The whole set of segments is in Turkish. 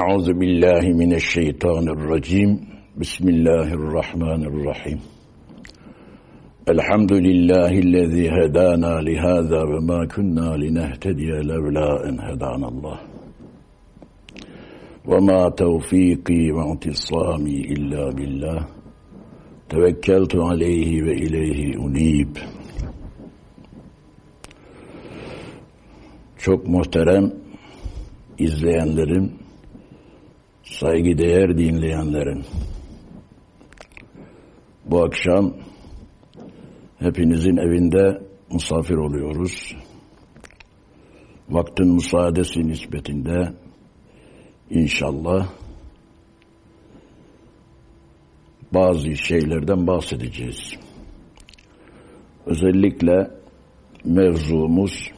أعوذ بالله من الشيطان الرجيم بسم الله الرحمن الرحيم الحمد لله الذي هدانا لهذا وما كنا لنهتدي لولا أن هدانا الله وما توفيقي واعتصامي إلا بالله توكلت عليه وإليه أنيب Çok muhterem izleyenlerim saygıdeğer dinleyenlerim. Bu akşam hepinizin evinde misafir oluyoruz. Vaktin müsaadesi nispetinde inşallah bazı şeylerden bahsedeceğiz. Özellikle mevzumuz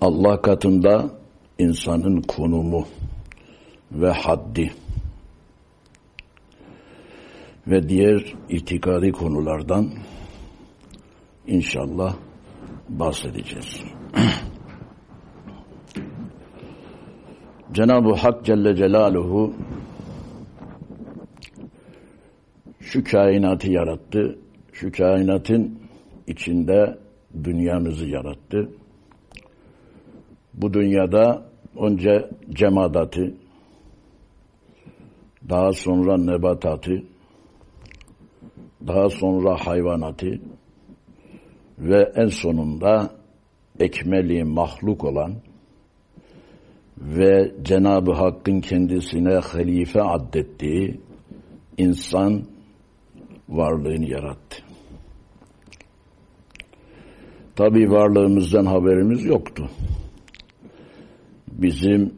Allah katında insanın konumu ve haddi ve diğer itikadi konulardan inşallah bahsedeceğiz. Cenab-ı Hak Celle Celaluhu şu kainatı yarattı. Şu kainatın içinde dünyamızı yarattı. Bu dünyada önce cemadatı, daha sonra nebatatı, daha sonra hayvanatı ve en sonunda ekmeli mahluk olan ve Cenab-ı Hakk'ın kendisine halife addettiği insan varlığını yarattı. Tabi varlığımızdan haberimiz yoktu. Bizim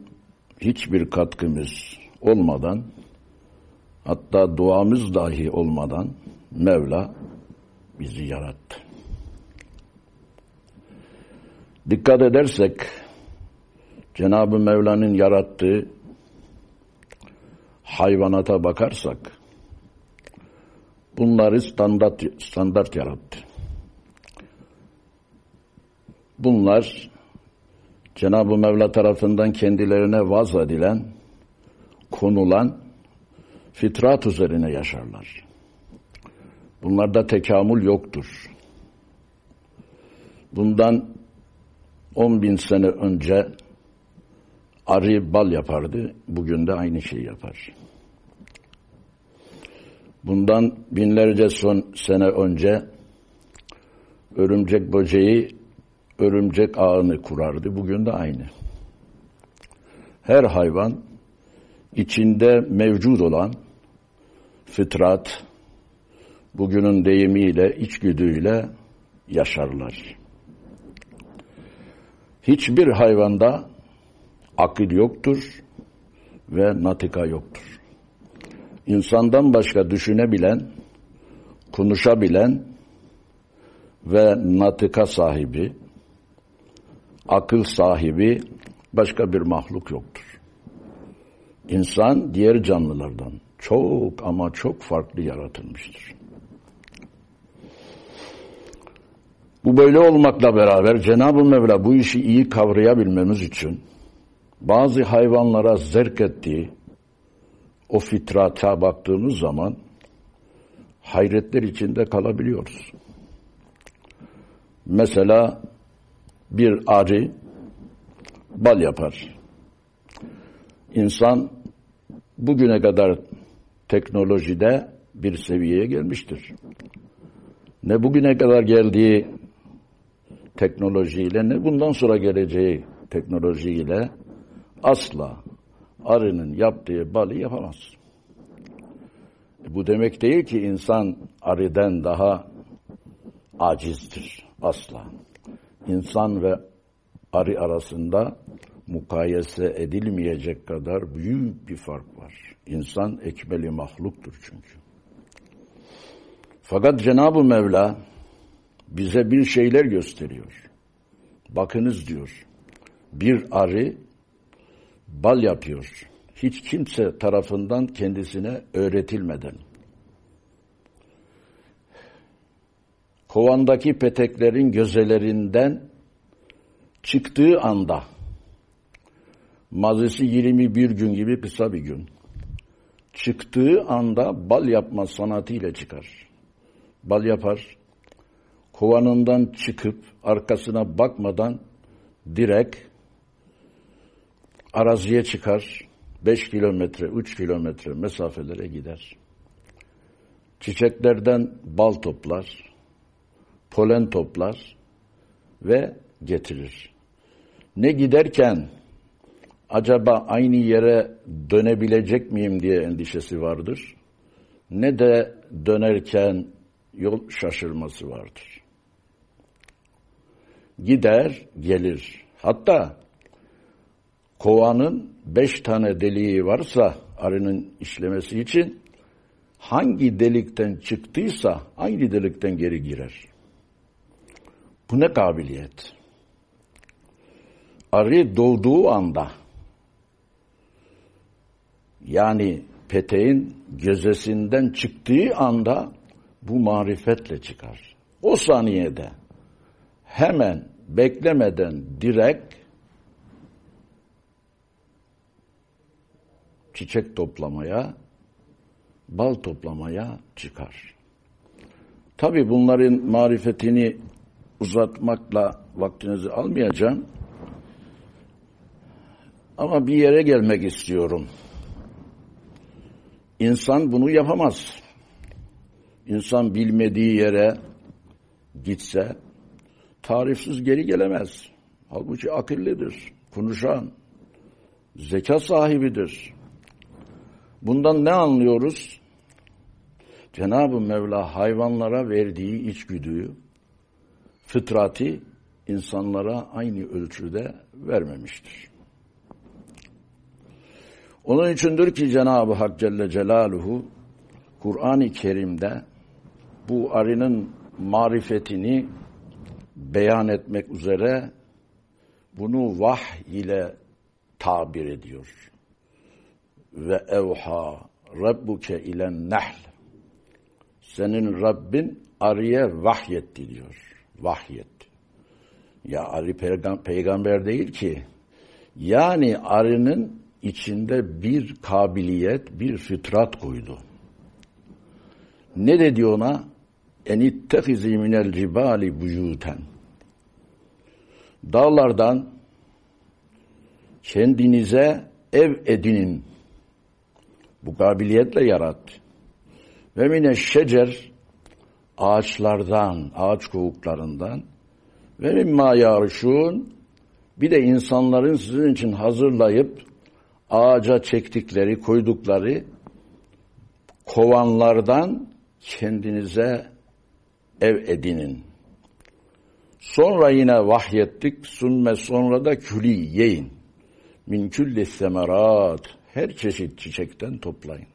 hiçbir katkımız olmadan hatta duamız dahi olmadan Mevla bizi yarattı. Dikkat edersek Cenab-ı Mevla'nın yarattığı hayvanata bakarsak bunları standart, standart yarattı. Bunlar Cenab-ı Mevla tarafından kendilerine vaz edilen, konulan fitrat üzerine yaşarlar. Bunlarda tekamül yoktur. Bundan 10 bin sene önce arı bal yapardı, bugün de aynı şeyi yapar. Bundan binlerce son sene önce örümcek böceği örümcek ağını kurardı. Bugün de aynı. Her hayvan içinde mevcut olan fıtrat, bugünün deyimiyle, içgüdüyle yaşarlar. Hiçbir hayvanda akıl yoktur ve natika yoktur. İnsandan başka düşünebilen, konuşabilen ve natika sahibi, akıl sahibi başka bir mahluk yoktur. İnsan diğer canlılardan çok ama çok farklı yaratılmıştır. Bu böyle olmakla beraber Cenab-ı Mevla bu işi iyi kavrayabilmemiz için bazı hayvanlara zerk ettiği o fitrata baktığımız zaman hayretler içinde kalabiliyoruz. Mesela bir arı bal yapar. İnsan bugüne kadar teknolojide bir seviyeye gelmiştir. Ne bugüne kadar geldiği teknolojiyle ne bundan sonra geleceği teknolojiyle asla arının yaptığı balı yapamaz. Bu demek değil ki insan arıdan daha acizdir. Asla. İnsan ve arı arasında mukayese edilmeyecek kadar büyük bir fark var. İnsan ekmeli mahluktur çünkü. Fakat Cenab-ı Mevla bize bir şeyler gösteriyor. Bakınız diyor. Bir arı bal yapıyor. Hiç kimse tarafından kendisine öğretilmeden. Kovandaki peteklerin gözelerinden çıktığı anda Mazisi 21 gün gibi kısa bir gün. Çıktığı anda bal yapma sanatıyla çıkar. Bal yapar. Kovanından çıkıp arkasına bakmadan direkt araziye çıkar. 5 kilometre, 3 kilometre mesafelere gider. Çiçeklerden bal toplar, polen toplar ve getirir. Ne giderken acaba aynı yere dönebilecek miyim diye endişesi vardır. Ne de dönerken yol şaşırması vardır. Gider, gelir. Hatta kovanın beş tane deliği varsa arının işlemesi için hangi delikten çıktıysa aynı delikten geri girer. Bu ne kabiliyet? Arı doğduğu anda yani peteğin gözesinden çıktığı anda bu marifetle çıkar. O saniyede hemen beklemeden direkt çiçek toplamaya, bal toplamaya çıkar. Tabi bunların marifetini uzatmakla vaktinizi almayacağım. Ama bir yere gelmek istiyorum. İnsan bunu yapamaz. İnsan bilmediği yere gitse tarifsiz geri gelemez. Halbuki akıllıdır, konuşan, zeka sahibidir. Bundan ne anlıyoruz? Cenab-ı Mevla hayvanlara verdiği içgüdüyü, fıtrati insanlara aynı ölçüde vermemiştir. Onun içindir ki Cenab-ı Hak Celle Celaluhu Kur'an-ı Kerim'de bu arının marifetini beyan etmek üzere bunu vahy ile tabir ediyor. Ve evha rabbuke ilen nahl senin Rabbin arıya vahyetti diyor. Vahyetti. Ya arı peygamber değil ki. Yani arının içinde bir kabiliyet, bir fıtrat koydu. Ne dedi ona? Enittehizi minel ribali buyuten. Dağlardan kendinize ev edinin. Bu kabiliyetle yarattı. Ve mine şecer ağaçlardan, ağaç kovuklarından ve mimma yarışun bir de insanların sizin için hazırlayıp ağaca çektikleri, koydukları kovanlardan kendinize ev edinin. Sonra yine vahyettik, sunme sonra da külü yiyin. Min külli semerat, her çeşit çiçekten toplayın.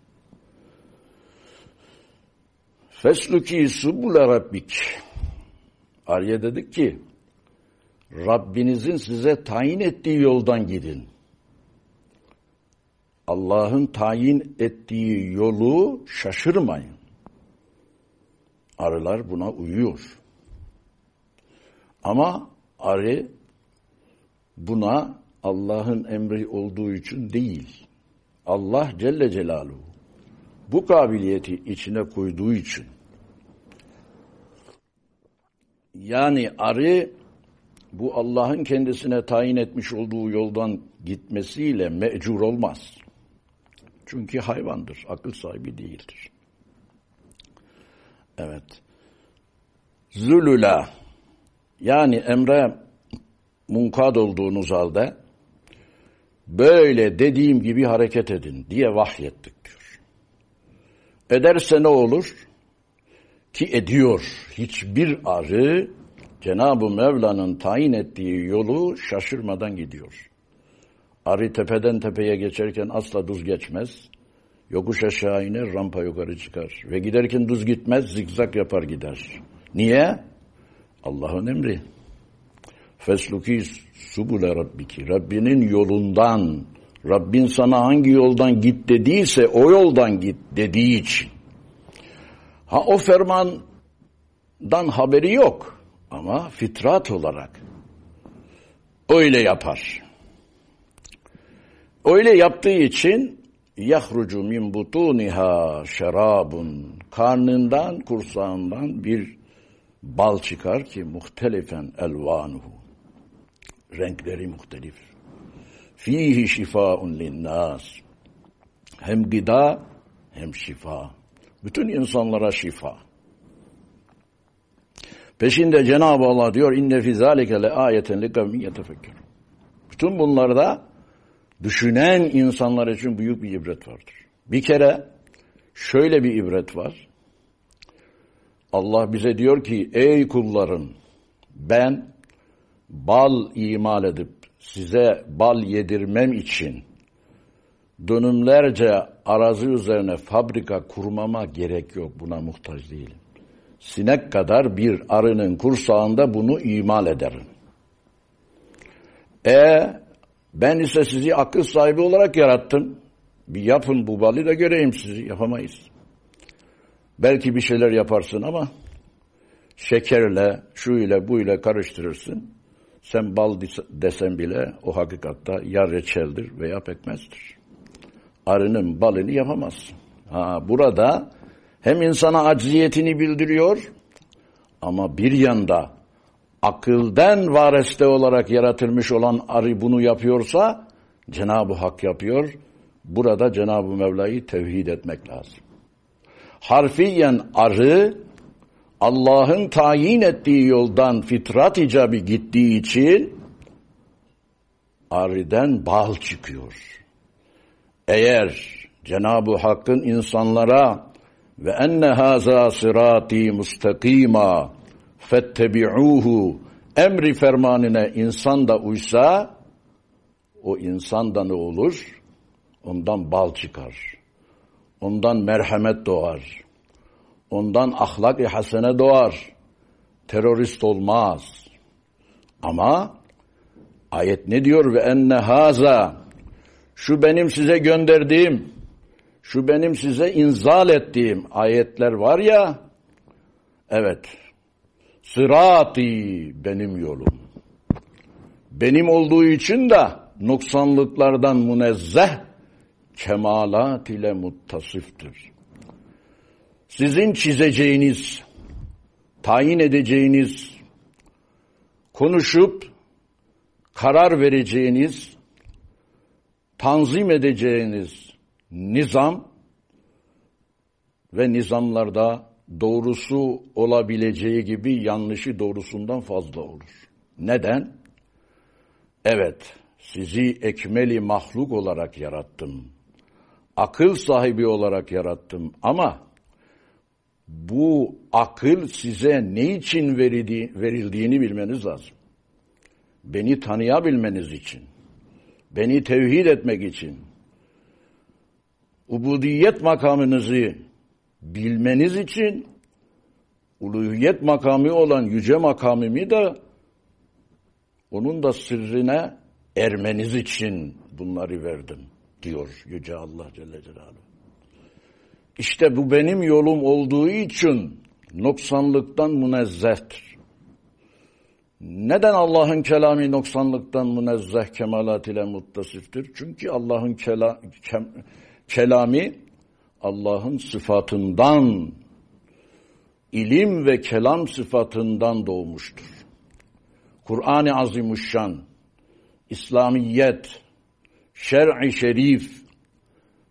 Fesluki subule rabbik. Arya dedik ki, Rabbinizin size tayin ettiği yoldan gidin. Allah'ın tayin ettiği yolu şaşırmayın. Arılar buna uyuyor. Ama arı buna Allah'ın emri olduğu için değil. Allah Celle Celaluhu bu kabiliyeti içine koyduğu için yani arı bu Allah'ın kendisine tayin etmiş olduğu yoldan gitmesiyle mecur olmaz. Çünkü hayvandır, akıl sahibi değildir. Evet. Zulula yani emre munkad olduğunuz halde böyle dediğim gibi hareket edin diye vahyettik diyor. Ederse ne olur? Ki ediyor. Hiçbir arı Cenab-ı Mevla'nın tayin ettiği yolu şaşırmadan gidiyor. Arı tepeden tepeye geçerken asla düz geçmez. Yokuş aşağı iner, rampa yukarı çıkar. Ve giderken düz gitmez, zikzak yapar gider. Niye? Allah'ın emri. Fesluki subule rabbiki. Rabbinin yolundan, Rabbin sana hangi yoldan git dediyse o yoldan git dediği için. Ha o fermandan haberi yok ama fitrat olarak öyle yapar. Öyle yaptığı için yahrucu min butuniha şerabun karnından kursağından bir bal çıkar ki muhtelifen elvanuhu. Renkleri muhtelif. Fihi şifaun linnas. Hem gıda hem şifa. Bütün insanlara şifa. Peşinde Cenab-ı Allah diyor inne fi zalike le ayeten li kavmin yetefekkür bütün bunlarda düşünen insanlar için büyük bir ibret vardır. Bir kere şöyle bir ibret var. Allah bize diyor ki ey kullarım ben bal imal edip size bal yedirmem için dönümlerce arazi üzerine fabrika kurmama gerek yok. Buna muhtaç değilim. Sinek kadar bir arının kursağında bunu imal ederim. E ben ise sizi akıl sahibi olarak yarattım. Bir yapın bu balı da göreyim sizi. Yapamayız. Belki bir şeyler yaparsın ama şekerle, şu ile bu ile karıştırırsın. Sen bal desen bile o hakikatta ya reçeldir veya pekmezdir. Arının balını yapamazsın. Ha, burada hem insana acziyetini bildiriyor ama bir yanda akılden vareste olarak yaratılmış olan arı bunu yapıyorsa Cenab-ı Hak yapıyor. Burada Cenab-ı Mevla'yı tevhid etmek lazım. Harfiyen arı Allah'ın tayin ettiği yoldan fitrat icabı gittiği için arıdan bal çıkıyor. Eğer Cenab-ı Hakk'ın insanlara ve enne haza sirati mustakima fettebi'uhu emri fermanine insan da uysa o insan da ne olur? Ondan bal çıkar. Ondan merhamet doğar. Ondan ahlak-ı hasene doğar. Terörist olmaz. Ama ayet ne diyor? Ve enne haza şu benim size gönderdiğim şu benim size inzal ettiğim ayetler var ya evet Sırati benim yolum. Benim olduğu için de noksanlıklardan münezzeh kemalat ile muttasıftır. Sizin çizeceğiniz, tayin edeceğiniz, konuşup karar vereceğiniz, tanzim edeceğiniz nizam ve nizamlarda doğrusu olabileceği gibi yanlışı doğrusundan fazla olur. Neden? Evet, sizi ekmeli mahluk olarak yarattım. Akıl sahibi olarak yarattım ama bu akıl size ne için verildiğini bilmeniz lazım. Beni tanıyabilmeniz için, beni tevhid etmek için, ubudiyet makamınızı bilmeniz için uluhiyet makamı olan yüce makamımı da onun da sırrına ermeniz için bunları verdim diyor Yüce Allah Celle Celaluhu. İşte bu benim yolum olduğu için noksanlıktan münezzehtir. Neden Allah'ın kelamı noksanlıktan münezzeh kemalat ile muttasiftir? Çünkü Allah'ın kela, kem, kelamı Allah'ın sıfatından, ilim ve kelam sıfatından doğmuştur. Kur'an-ı Azimuşşan, İslamiyet, şer'i şerif,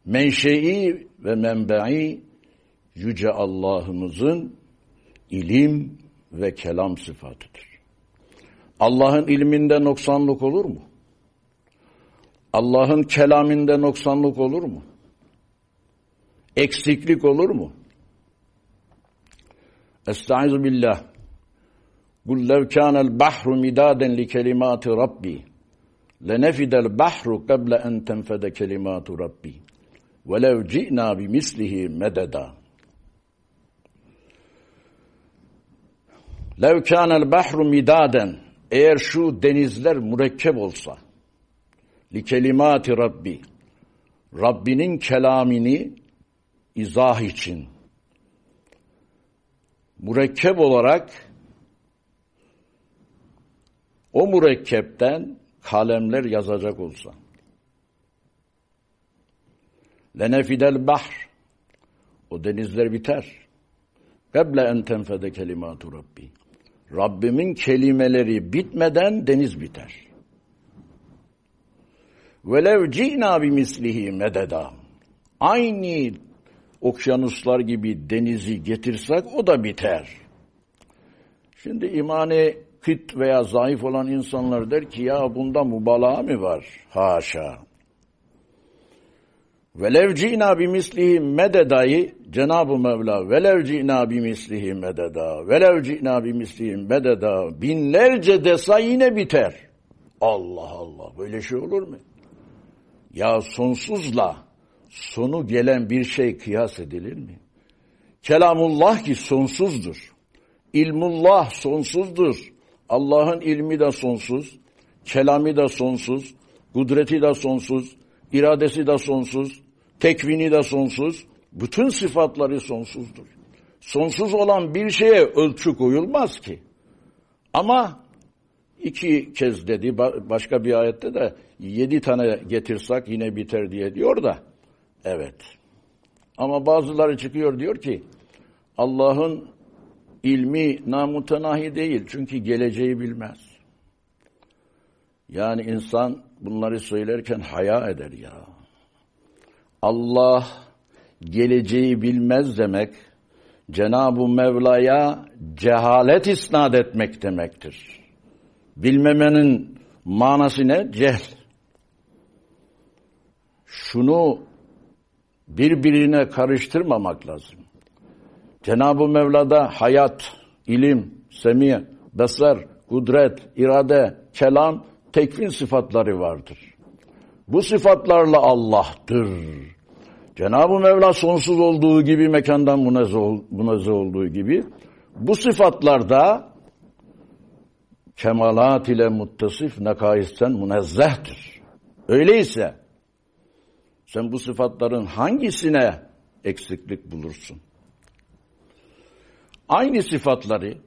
menşei ve menbe'i Yüce Allah'ımızın ilim ve kelam sıfatıdır. Allah'ın ilminde noksanlık olur mu? Allah'ın kelaminde noksanlık olur mu? Eksiklik olur mu? Estaizu billah. Kul lev kânel bahru midâden li kelimâti rabbi lenefidel bahru qabla en tenfede kelimâtu rabbi ve lev ci'nâ bimislihi mededa. Lev kânel bahru midaden eğer şu denizler mürekkep olsa li kelimati rabbi Rabbinin kelamini izah için mürekkep olarak o mürekkepten kalemler yazacak olsa Lenefidel bahr. O denizler biter. Keble en tenfede kelimatu Rabbi. Rabbimin kelimeleri bitmeden deniz biter. Velev ci'na bimislihi mededa. Aynı okyanuslar gibi denizi getirsek o da biter. Şimdi imani kıt veya zayıf olan insanlar der ki ya bunda mübalağa mı var? Haşa. Velev ci'na bimislihi mededayı Cenab-ı Mevla velev ci'na bimislihi mededa velev ci'na bimislihi mededa binlerce desa yine biter. Allah Allah böyle şey olur mu? Ya sonsuzla sonu gelen bir şey kıyas edilir mi? Kelamullah ki sonsuzdur. İlmullah sonsuzdur. Allah'ın ilmi de sonsuz, kelami de sonsuz, kudreti de sonsuz, iradesi de sonsuz, tekvini de sonsuz, bütün sıfatları sonsuzdur. Sonsuz olan bir şeye ölçü koyulmaz ki. Ama iki kez dedi, başka bir ayette de yedi tane getirsek yine biter diye diyor da, evet. Ama bazıları çıkıyor diyor ki, Allah'ın ilmi namutanahi değil çünkü geleceği bilmez. Yani insan bunları söylerken haya eder ya. Allah geleceği bilmez demek, Cenab-ı Mevla'ya cehalet isnat etmek demektir. Bilmemenin manası ne? Cehl. Şunu birbirine karıştırmamak lazım. Cenab-ı Mevla'da hayat, ilim, semiye, besar, kudret, irade, kelam, tekvin sıfatları vardır. Bu sıfatlarla Allah'tır. Cenab-ı Mevla sonsuz olduğu gibi mekandan munezzeh olduğu gibi bu sıfatlarda kemalat ile muttasif nekaisten münezzehtir. Öyleyse sen bu sıfatların hangisine eksiklik bulursun? Aynı sıfatları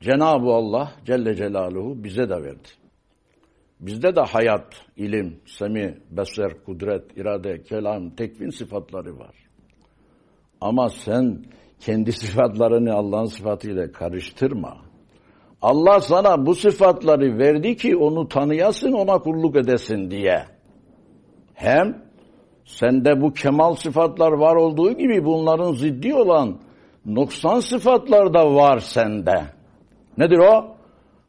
Cenab-ı Allah Celle Celaluhu bize de verdi. Bizde de hayat, ilim, semi, beser, kudret, irade, kelam, tekvin sıfatları var. Ama sen kendi sıfatlarını Allah'ın sıfatıyla karıştırma. Allah sana bu sıfatları verdi ki onu tanıyasın, ona kulluk edesin diye. Hem sende bu kemal sıfatlar var olduğu gibi bunların ziddi olan noksan sıfatlar da var sende. Nedir o?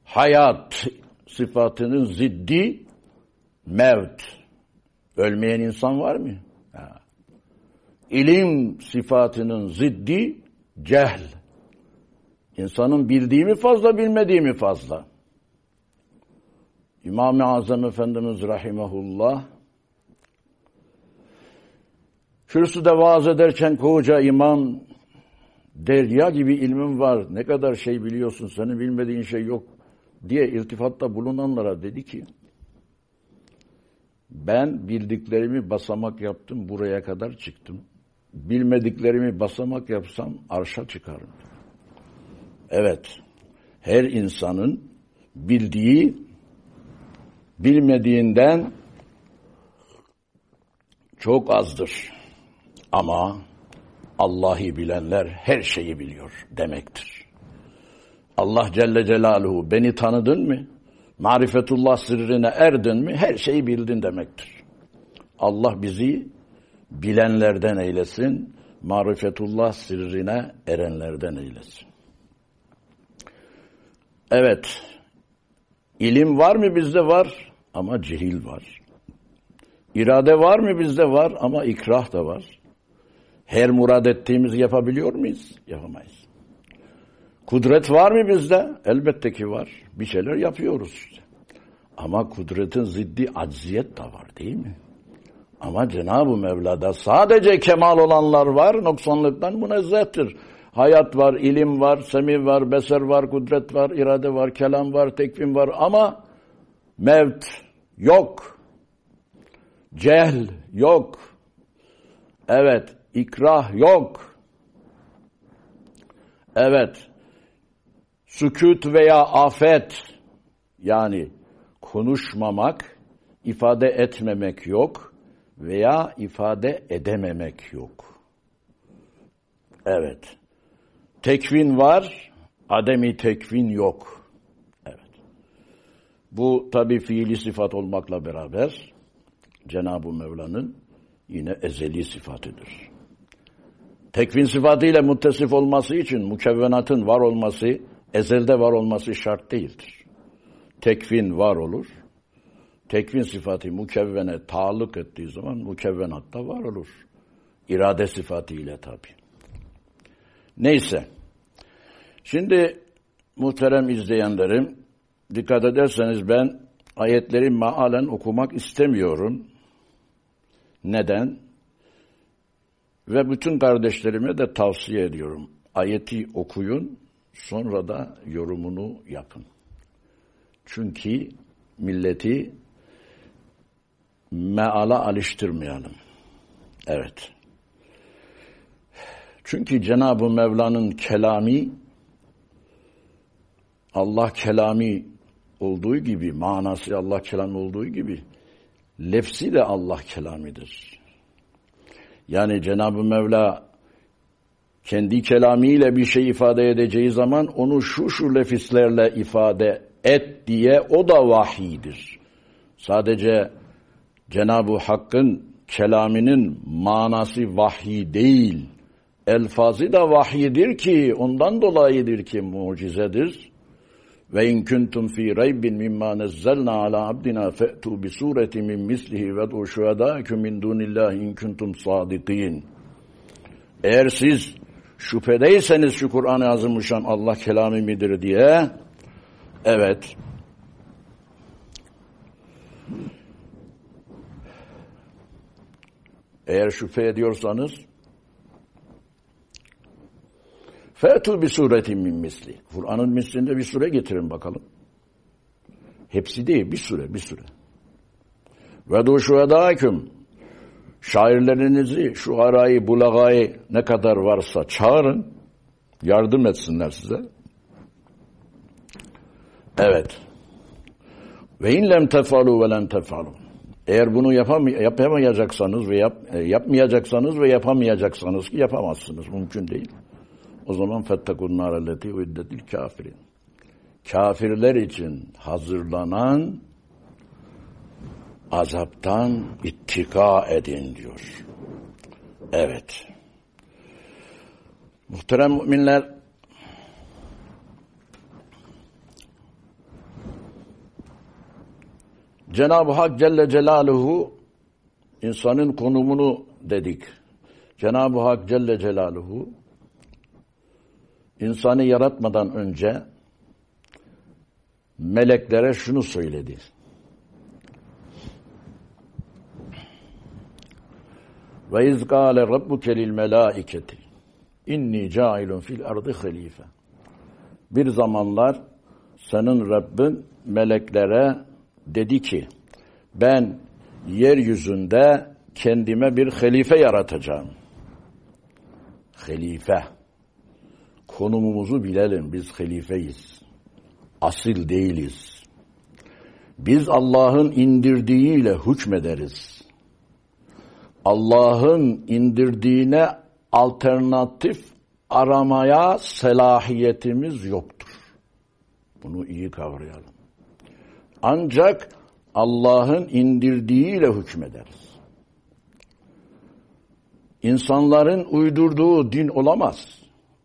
Hayat sıfatının ziddi mevt. Ölmeyen insan var mı? Ha. İlim sıfatının ziddi cehl. İnsanın bildiği mi fazla, bilmediği mi fazla? İmam-ı Azam Efendimiz Rahimahullah kürsüde vaaz ederken koca imam derya gibi ilmin var, ne kadar şey biliyorsun, senin bilmediğin şey yok diye iltifatta bulunanlara dedi ki, ben bildiklerimi basamak yaptım, buraya kadar çıktım. Bilmediklerimi basamak yapsam arşa çıkarım. Evet, her insanın bildiği, bilmediğinden çok azdır. Ama Allah'ı bilenler her şeyi biliyor demektir. Allah Celle Celaluhu beni tanıdın mı? Marifetullah sırrına erdin mi? Her şeyi bildin demektir. Allah bizi bilenlerden eylesin, marifetullah sırrına erenlerden eylesin. Evet, ilim var mı bizde var ama cehil var. İrade var mı bizde var ama ikrah da var. Her murad ettiğimizi yapabiliyor muyuz? Yapamayız. Kudret var mı bizde? Elbette ki var. Bir şeyler yapıyoruz işte. Ama kudretin ziddi acziyet de var değil mi? Ama Cenab-ı Mevla'da sadece kemal olanlar var, noksanlıktan münezzehtir. Hayat var, ilim var, semi var, beser var, kudret var, irade var, kelam var, tekvim var ama mevt yok. Cehl yok. Evet, ikrah yok. Evet, sükut veya afet yani konuşmamak, ifade etmemek yok. veya ifade edememek yok. Evet. Tekvin var, ademi tekvin yok. Evet. Bu tabi fiili sıfat olmakla beraber Cenab-ı Mevla'nın yine ezeli sıfatıdır. Tekvin sıfatıyla muttesif olması için mukevvenatın var olması, ezelde var olması şart değildir. Tekvin var olur. Tekvin sıfatı mukevvene taalluk ettiği zaman mukevvenatta var olur. İrade sıfatı tabi. Neyse. Şimdi muhterem izleyenlerim dikkat ederseniz ben ayetleri maalen okumak istemiyorum. Neden? Ve bütün kardeşlerime de tavsiye ediyorum. Ayeti okuyun, sonra da yorumunu yapın. Çünkü milleti meala alıştırmayalım. Evet. Çünkü Cenab-ı Mevla'nın kelami Allah kelami olduğu gibi, manası Allah kelamı olduğu gibi lefsi de Allah kelamidir. Yani Cenab-ı Mevla kendi kelamiyle bir şey ifade edeceği zaman onu şu şu lefislerle ifade et diye o da vahidir. Sadece Cenab-ı Hakk'ın kelaminin manası vahiy değil, elfazı da vahiydir ki ondan dolayıdır ki mucizedir. Ve in kuntum fi raybin mimma nazzalna ala abdina fa'tu bi sureti min mislihi ve du şuhadâküm min dunillahi in kuntum sadikin. Eğer siz şüphedeyseniz şu Kur'an-ı Azimuşşan Allah kelamı midir diye evet eğer şüphe ediyorsanız Fetu bir suretin min misli. Kur'an'ın mislinde bir sure getirin bakalım. Hepsi değil, bir sure, bir sure. Ve du şuhedâküm. Şairlerinizi, şu arayı, bulagayı ne kadar varsa çağırın. Yardım etsinler size. Evet. Ve in lem tefalu ve len tefalu. Eğer bunu yapamay yapamayacaksanız ve yap e, yapmayacaksanız ve yapamayacaksanız ki yapamazsınız. Mümkün değil. O zaman fettekun narelleti uddetil kafirin. Kafirler için hazırlanan azaptan ittika edin diyor. Evet. Muhterem müminler Cenab-ı Hak Celle Celaluhu insanın konumunu dedik. Cenab-ı Hak Celle Celaluhu insanı yaratmadan önce meleklere şunu söyledi. Ve iz gâle rabbuke lil melâiketi inni cailun fil ardı halife. Bir zamanlar senin Rabbin meleklere dedi ki ben yeryüzünde kendime bir halife yaratacağım. Halife konumumuzu bilelim. Biz halifeyiz. Asil değiliz. Biz Allah'ın indirdiğiyle hükmederiz. Allah'ın indirdiğine alternatif aramaya selahiyetimiz yoktur. Bunu iyi kavrayalım. Ancak Allah'ın indirdiğiyle hükmederiz. İnsanların uydurduğu din olamaz.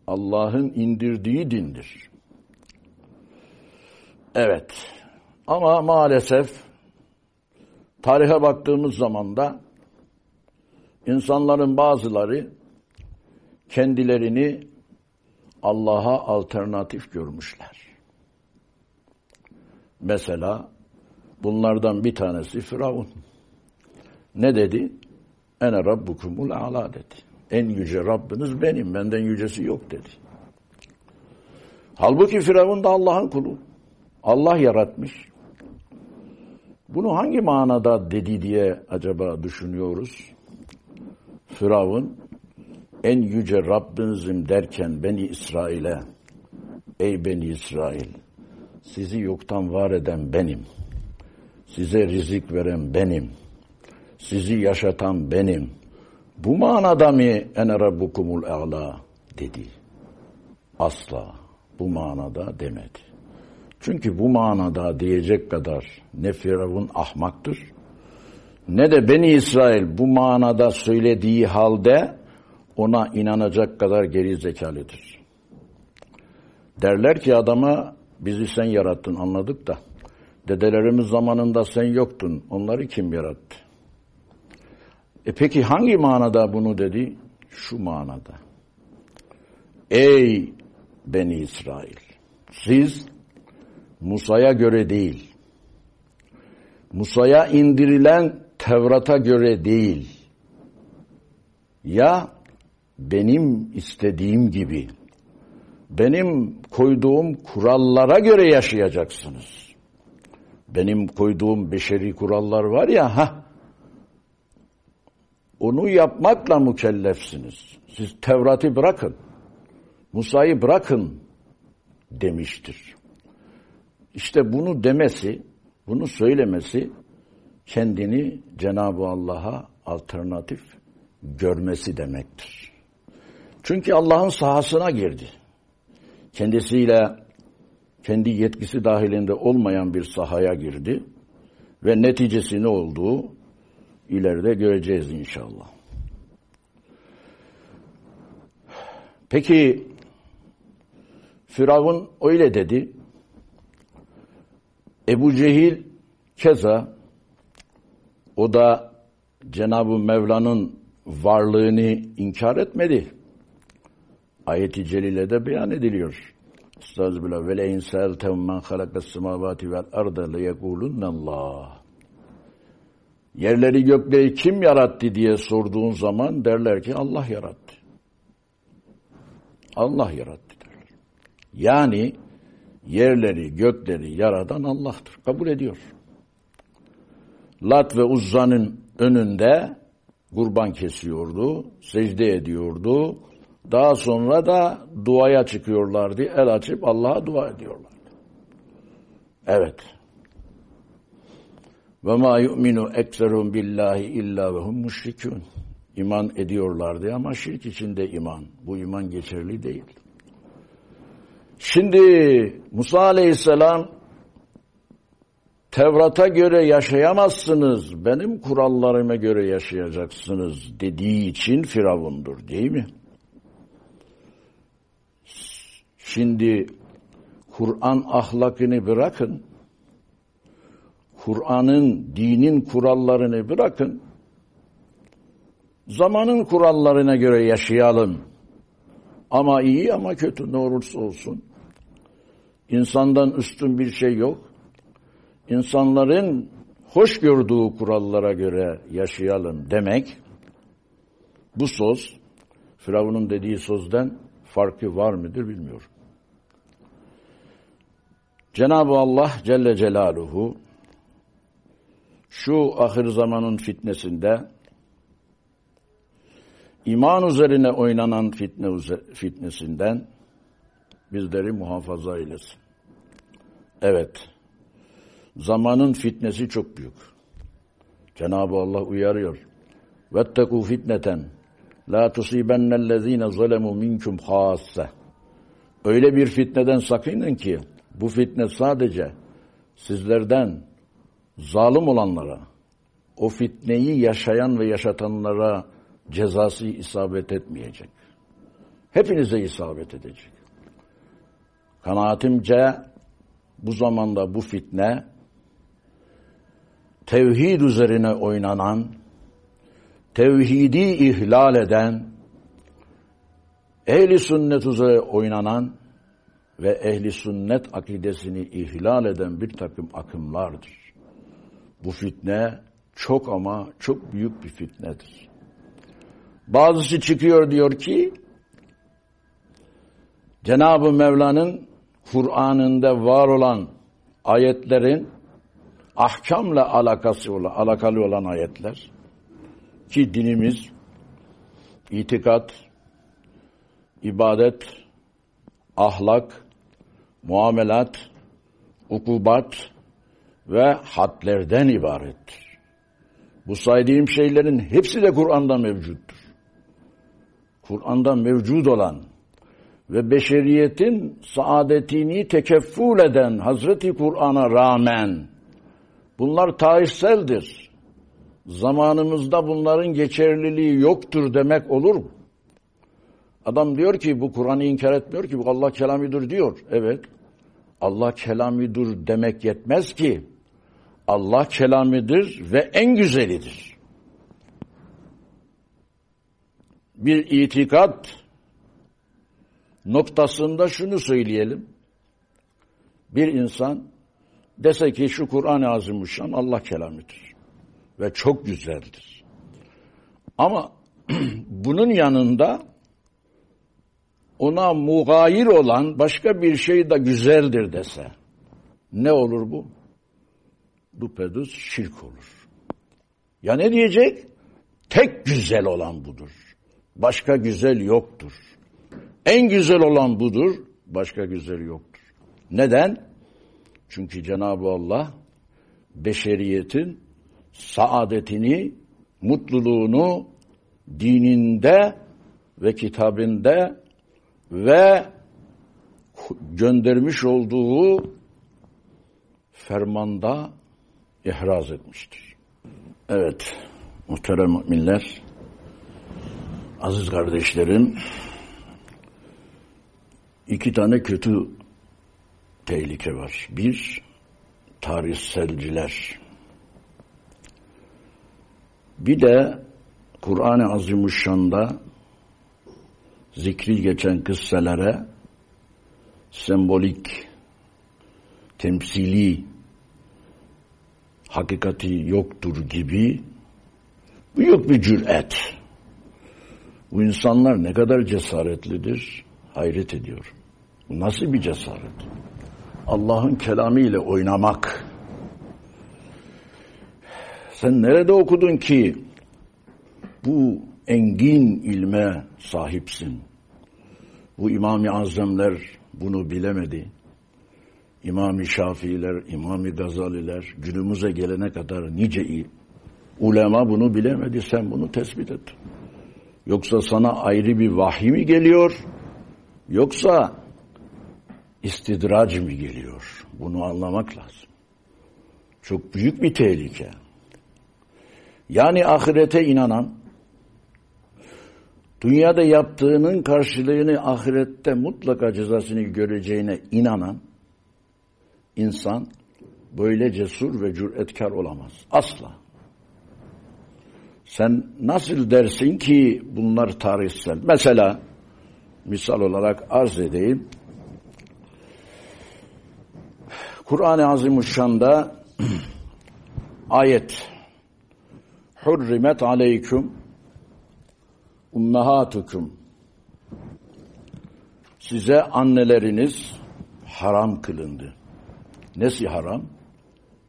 Allah'ın indirdiği dindir. Evet. Ama maalesef tarihe baktığımız zaman da insanların bazıları kendilerini Allah'a alternatif görmüşler. Mesela bunlardan bir tanesi Firavun. Ne dedi? Ene rabbukumul ala dedi. En yüce Rabbiniz benim, benden yücesi yok dedi. Halbuki Firavun da Allah'ın kulu. Allah yaratmış. Bunu hangi manada dedi diye acaba düşünüyoruz? Firavun en yüce Rabbinizim derken Beni İsrail'e ey Beni İsrail sizi yoktan var eden benim. Size rizik veren benim. sizi yaşatan benim. Bu manada mı ene rabbukumul a'la dedi. Asla bu manada demedi. Çünkü bu manada diyecek kadar ne Firavun ahmaktır ne de Beni İsrail bu manada söylediği halde ona inanacak kadar geri zekalıdır. Derler ki adama bizi sen yarattın anladık da dedelerimiz zamanında sen yoktun onları kim yarattı? E peki hangi manada bunu dedi? Şu manada. Ey Beni İsrail siz Musa'ya göre değil Musa'ya indirilen Tevrat'a göre değil ya benim istediğim gibi benim koyduğum kurallara göre yaşayacaksınız. Benim koyduğum beşeri kurallar var ya ha onu yapmakla mükellefsiniz. Siz Tevrat'ı bırakın. Musa'yı bırakın demiştir. İşte bunu demesi, bunu söylemesi kendini Cenab-ı Allah'a alternatif görmesi demektir. Çünkü Allah'ın sahasına girdi. Kendisiyle kendi yetkisi dahilinde olmayan bir sahaya girdi ve neticesi ne olduğu ileride göreceğiz inşallah. Peki Firavun öyle dedi. Ebu Cehil keza o da Cenab-ı Mevla'nın varlığını inkar etmedi. Ayet-i Celile'de beyan ediliyor. Estağfirullah ve le in sa'altehum men halakas semavati vel arda le Allah. Yerleri gökleri kim yarattı diye sorduğun zaman derler ki Allah yarattı. Allah yarattı derler. Yani yerleri gökleri yaradan Allah'tır. Kabul ediyor. Lat ve Uzza'nın önünde kurban kesiyordu, secde ediyordu. Daha sonra da duaya çıkıyorlardı. El açıp Allah'a dua ediyorlardı. Evet. Ve ma yu'minu ekserum billahi illa ve hum müşrikun. İman ediyorlardı ama şirk içinde iman. Bu iman geçerli değil. Şimdi Musa aleyhisselam Tevrat'a göre yaşayamazsınız, benim kurallarıma göre yaşayacaksınız dediği için Firavundur değil mi? Şimdi Kur'an ahlakını bırakın, Kur'an'ın, dinin kurallarını bırakın, zamanın kurallarına göre yaşayalım. Ama iyi ama kötü ne olursa olsun. İnsandan üstün bir şey yok insanların hoş gördüğü kurallara göre yaşayalım demek bu söz Firavun'un dediği sözden farkı var mıdır bilmiyorum. Cenab-ı Allah Celle Celaluhu şu ahir zamanın fitnesinde iman üzerine oynanan fitne fitnesinden bizleri muhafaza eylesin. Evet. Zamanın fitnesi çok büyük. Cenab-ı Allah uyarıyor. Vettekû fitneten la tusibennellezîne zalemû minkum hasse. Öyle bir fitneden sakının ki bu fitne sadece sizlerden zalim olanlara, o fitneyi yaşayan ve yaşatanlara cezası isabet etmeyecek. Hepinize isabet edecek. Kanaatimce bu zamanda bu fitne tevhid üzerine oynanan, tevhidi ihlal eden, ehli sünnet üzere oynanan ve ehli sünnet akidesini ihlal eden bir takım akımlardır. Bu fitne çok ama çok büyük bir fitnedir. Bazısı çıkıyor diyor ki Cenab-ı Mevla'nın Kur'an'ında var olan ayetlerin ahkamla alakası olan, alakalı olan ayetler ki dinimiz itikat, ibadet, ahlak, muamelat, ukubat ve hadlerden ibarettir. Bu saydığım şeylerin hepsi de Kur'an'da mevcuttur. Kur'an'da mevcut olan ve beşeriyetin saadetini tekeffül eden Hazreti Kur'an'a rağmen bunlar tarihseldir. Zamanımızda bunların geçerliliği yoktur demek olur mu? Adam diyor ki bu Kur'an'ı inkar etmiyor ki bu Allah kelamidir diyor. Evet. Allah kelamidir demek yetmez ki. Allah kelamidir ve en güzelidir. Bir itikat noktasında şunu söyleyelim. Bir insan dese ki şu Kur'an-ı Azimuşşan Allah kelamidir ve çok güzeldir. Ama bunun yanında ona mugayir olan başka bir şey de güzeldir dese ne olur bu? Düpedüz şirk olur. Ya ne diyecek? Tek güzel olan budur. Başka güzel yoktur. En güzel olan budur. Başka güzel yoktur. Neden? Çünkü Cenab-ı Allah beşeriyetin saadetini, mutluluğunu dininde ve kitabında ve göndermiş olduğu fermanda ihraz etmiştir. Evet, muhterem müminler, aziz kardeşlerim, iki tane kötü tehlike var. Bir, tarihselciler. Bir de Kur'an-ı Azimuşşan'da zikri geçen kısselere sembolik, temsili hakikati yoktur gibi büyük bir cüret. Bu insanlar ne kadar cesaretlidir hayret ediyorum. Bu nasıl bir cesaret? Allah'ın kelamıyla oynamak. Sen nerede okudun ki bu engin ilme sahipsin? Bu İmam-ı Azamlar bunu bilemedi. İmam-ı Şafiiler, İmam-ı Gazaliler günümüze gelene kadar nice iyi. Ulema bunu bilemedi, sen bunu tespit et. Yoksa sana ayrı bir vahiy mi geliyor? Yoksa istidrac mı geliyor? Bunu anlamak lazım. Çok büyük bir tehlike. Yani ahirete inanan, dünyada yaptığının karşılığını ahirette mutlaka cezasını göreceğine inanan insan böyle cesur ve cüretkar olamaz. Asla. Sen nasıl dersin ki bunlar tarihsel? Mesela misal olarak arz edeyim. Kur'an-ı Azimuşşan'da ayet Hurrimet aleyküm ummahatukum size anneleriniz haram kılındı. Nesi haram?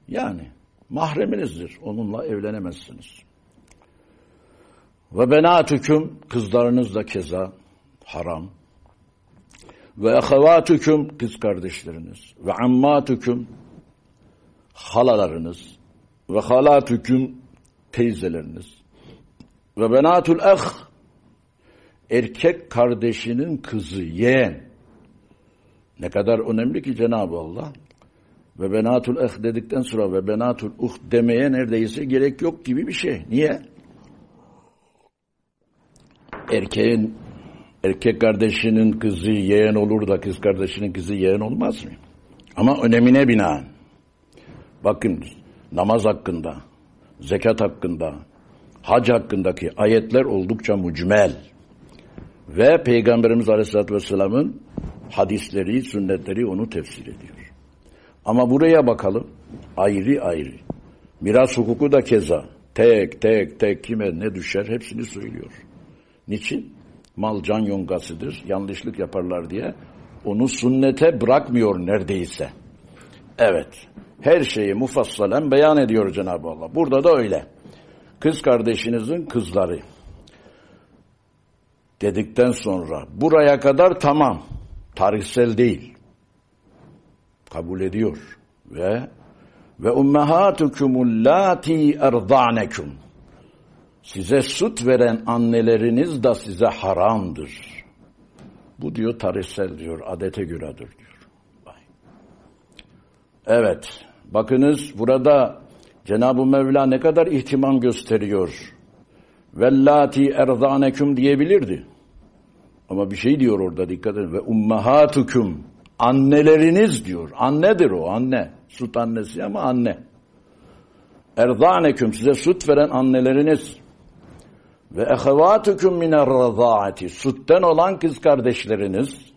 Yani mahreminizdir. Onunla evlenemezsiniz. Ve benatüküm kızlarınız da keza haram. Ve ehevatüküm kız kardeşleriniz. Ve ammatüküm halalarınız. Ve halatüküm teyzeleriniz. Ve benatul eh erkek kardeşinin kızı yeğen. Ne kadar önemli ki Cenab-ı Allah ve benatul eh dedikten sonra ve benatul uh demeye neredeyse gerek yok gibi bir şey. Niye? Erkeğin erkek kardeşinin kızı yeğen olur da kız kardeşinin kızı yeğen olmaz mı? Ama önemine binaen. Bakın namaz hakkında, zekat hakkında, hac hakkındaki ayetler oldukça mücmel. Ve Peygamberimiz Aleyhisselatü Vesselam'ın hadisleri, sünnetleri onu tefsir ediyor. Ama buraya bakalım. Ayrı ayrı. Miras hukuku da keza. Tek tek tek kime ne düşer hepsini söylüyor. Niçin? Mal can yongasıdır. Yanlışlık yaparlar diye. Onu sünnete bırakmıyor neredeyse. Evet. Her şeyi mufassalen beyan ediyor Cenab-ı Allah. Burada da öyle. Kız kardeşinizin kızları dedikten sonra buraya kadar Ve ummahatukumul lati erda'nekum. Size süt veren anneleriniz de size haramdır. Bu diyor tarihsel diyor, adete göredir diyor. Evet, bakınız burada Cenab-ı Mevla ne kadar ihtimam gösteriyor. Vellati erda'nekum diyebilirdi. Ama bir şey diyor orada dikkat edin. Ve ummahatukum anneleriniz diyor. Annedir o anne. Süt annesi ama anne. Erda'nekum size süt veren anneleriniz. Ve ehevatukum miner razaati sütten olan kız kardeşleriniz.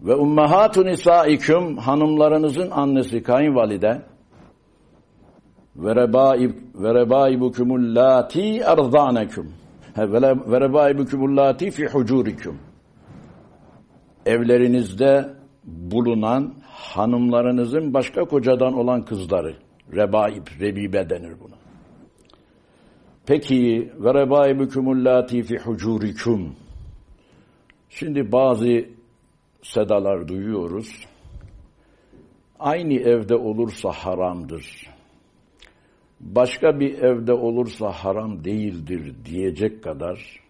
Ve ummahatun nisaikum hanımlarınızın annesi kayınvalide. Ve rebaib ve rebaibukumul lati erda'nekum ve rebaibukumul fi hucurikum. Evlerinizde bulunan hanımlarınızın başka kocadan olan kızları. Rebaib, rebibe denir buna. Peki ve rebaibukumul fi hucurikum. Şimdi bazı sedalar duyuyoruz. Aynı evde olursa haramdır başka bir evde olursa haram değildir diyecek kadar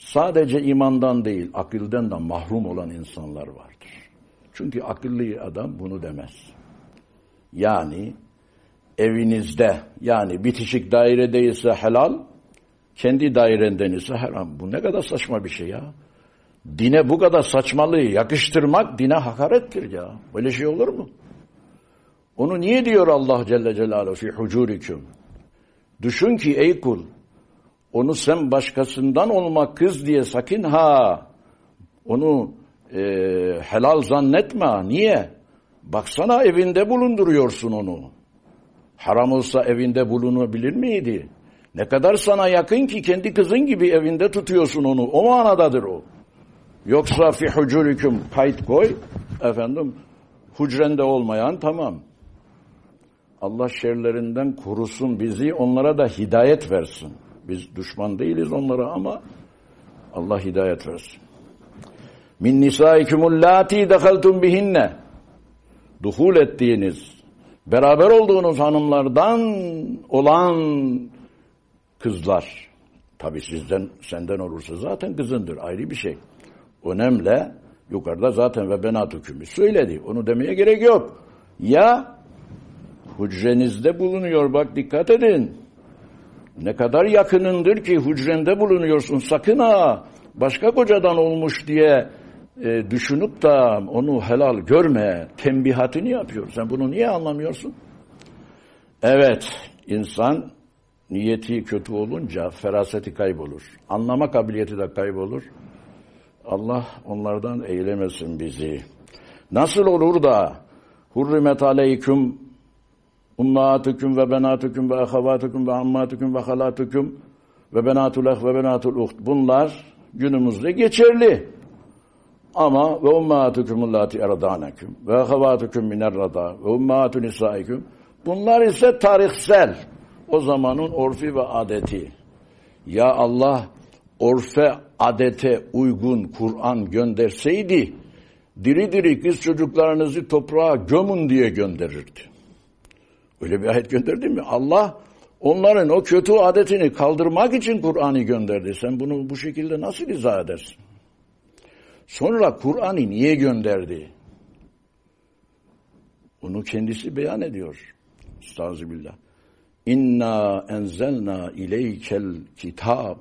sadece imandan değil akılden de mahrum olan insanlar vardır. Çünkü akıllı adam bunu demez. Yani evinizde yani bitişik daire değilse helal, kendi dairenden ise haram. Bu ne kadar saçma bir şey ya. Dine bu kadar saçmalığı yakıştırmak dine hakarettir ya. Böyle şey olur mu? Onu niye diyor Allah Celle Celaluhu fi hucurikum? Düşün ki ey kul, onu sen başkasından olmak kız diye sakın ha, onu e, helal zannetme. Niye? Baksana evinde bulunduruyorsun onu. Haram olsa evinde bulunabilir miydi? Ne kadar sana yakın ki kendi kızın gibi evinde tutuyorsun onu. O manadadır o. Yoksa fi hucurikum kayıt koy. Efendim hucrende olmayan tamam. Allah şerlerinden korusun bizi, onlara da hidayet versin. Biz düşman değiliz onlara ama Allah hidayet versin. Min nisaikumul lati dehaltum bihinne. Duhul ettiğiniz, beraber olduğunuz hanımlardan olan kızlar. Tabi sizden, senden olursa zaten kızındır. Ayrı bir şey. Önemli. Yukarıda zaten ve benat hükümü söyledi. Onu demeye gerek yok. Ya hücrenizde bulunuyor bak dikkat edin. Ne kadar yakınındır ki hücrende bulunuyorsun sakın ha başka kocadan olmuş diye e, düşünüp da onu helal görme tembihatını yapıyor. Sen bunu niye anlamıyorsun? Evet insan niyeti kötü olunca feraseti kaybolur. Anlama kabiliyeti de kaybolur. Allah onlardan eylemesin bizi. Nasıl olur da hurrimet aleyküm ummatukum ve benatukum ve ahavatukum ve ammatukum ve halatukum ve benatul ah ve benatul uht. Bunlar günümüzde geçerli. Ama ve ummatukum allati eradanakum ve ahavatukum miner rada ve ummatun nisaikum. Bunlar ise tarihsel. O zamanın orfi ve adeti. Ya Allah orfe adete uygun Kur'an gönderseydi diri diri kız çocuklarınızı toprağa gömün diye gönderirdi. Öyle bir ayet gönderdi mi? Allah onların o kötü adetini kaldırmak için Kur'an'ı gönderdi. Sen bunu bu şekilde nasıl izah edersin? Sonra Kur'an'ı niye gönderdi? Onu kendisi beyan ediyor. Estağfirullah. İnna enzelna ileykel kitab.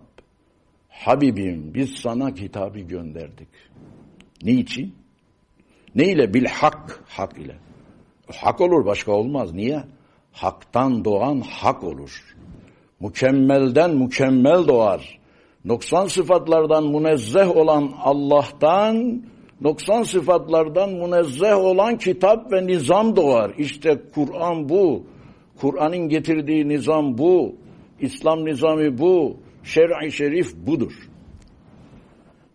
Habibim biz sana kitabı gönderdik. Niçin? Ne ile? Bil hak. Hak ile. Hak olur başka olmaz. Niye? Haktan doğan hak olur. Mükemmelden mükemmel doğar. Noksan sıfatlardan münezzeh olan Allah'tan noksan sıfatlardan münezzeh olan kitap ve nizam doğar. İşte Kur'an bu. Kur'an'ın getirdiği nizam bu. İslam nizamı bu. Şer'i şerif budur.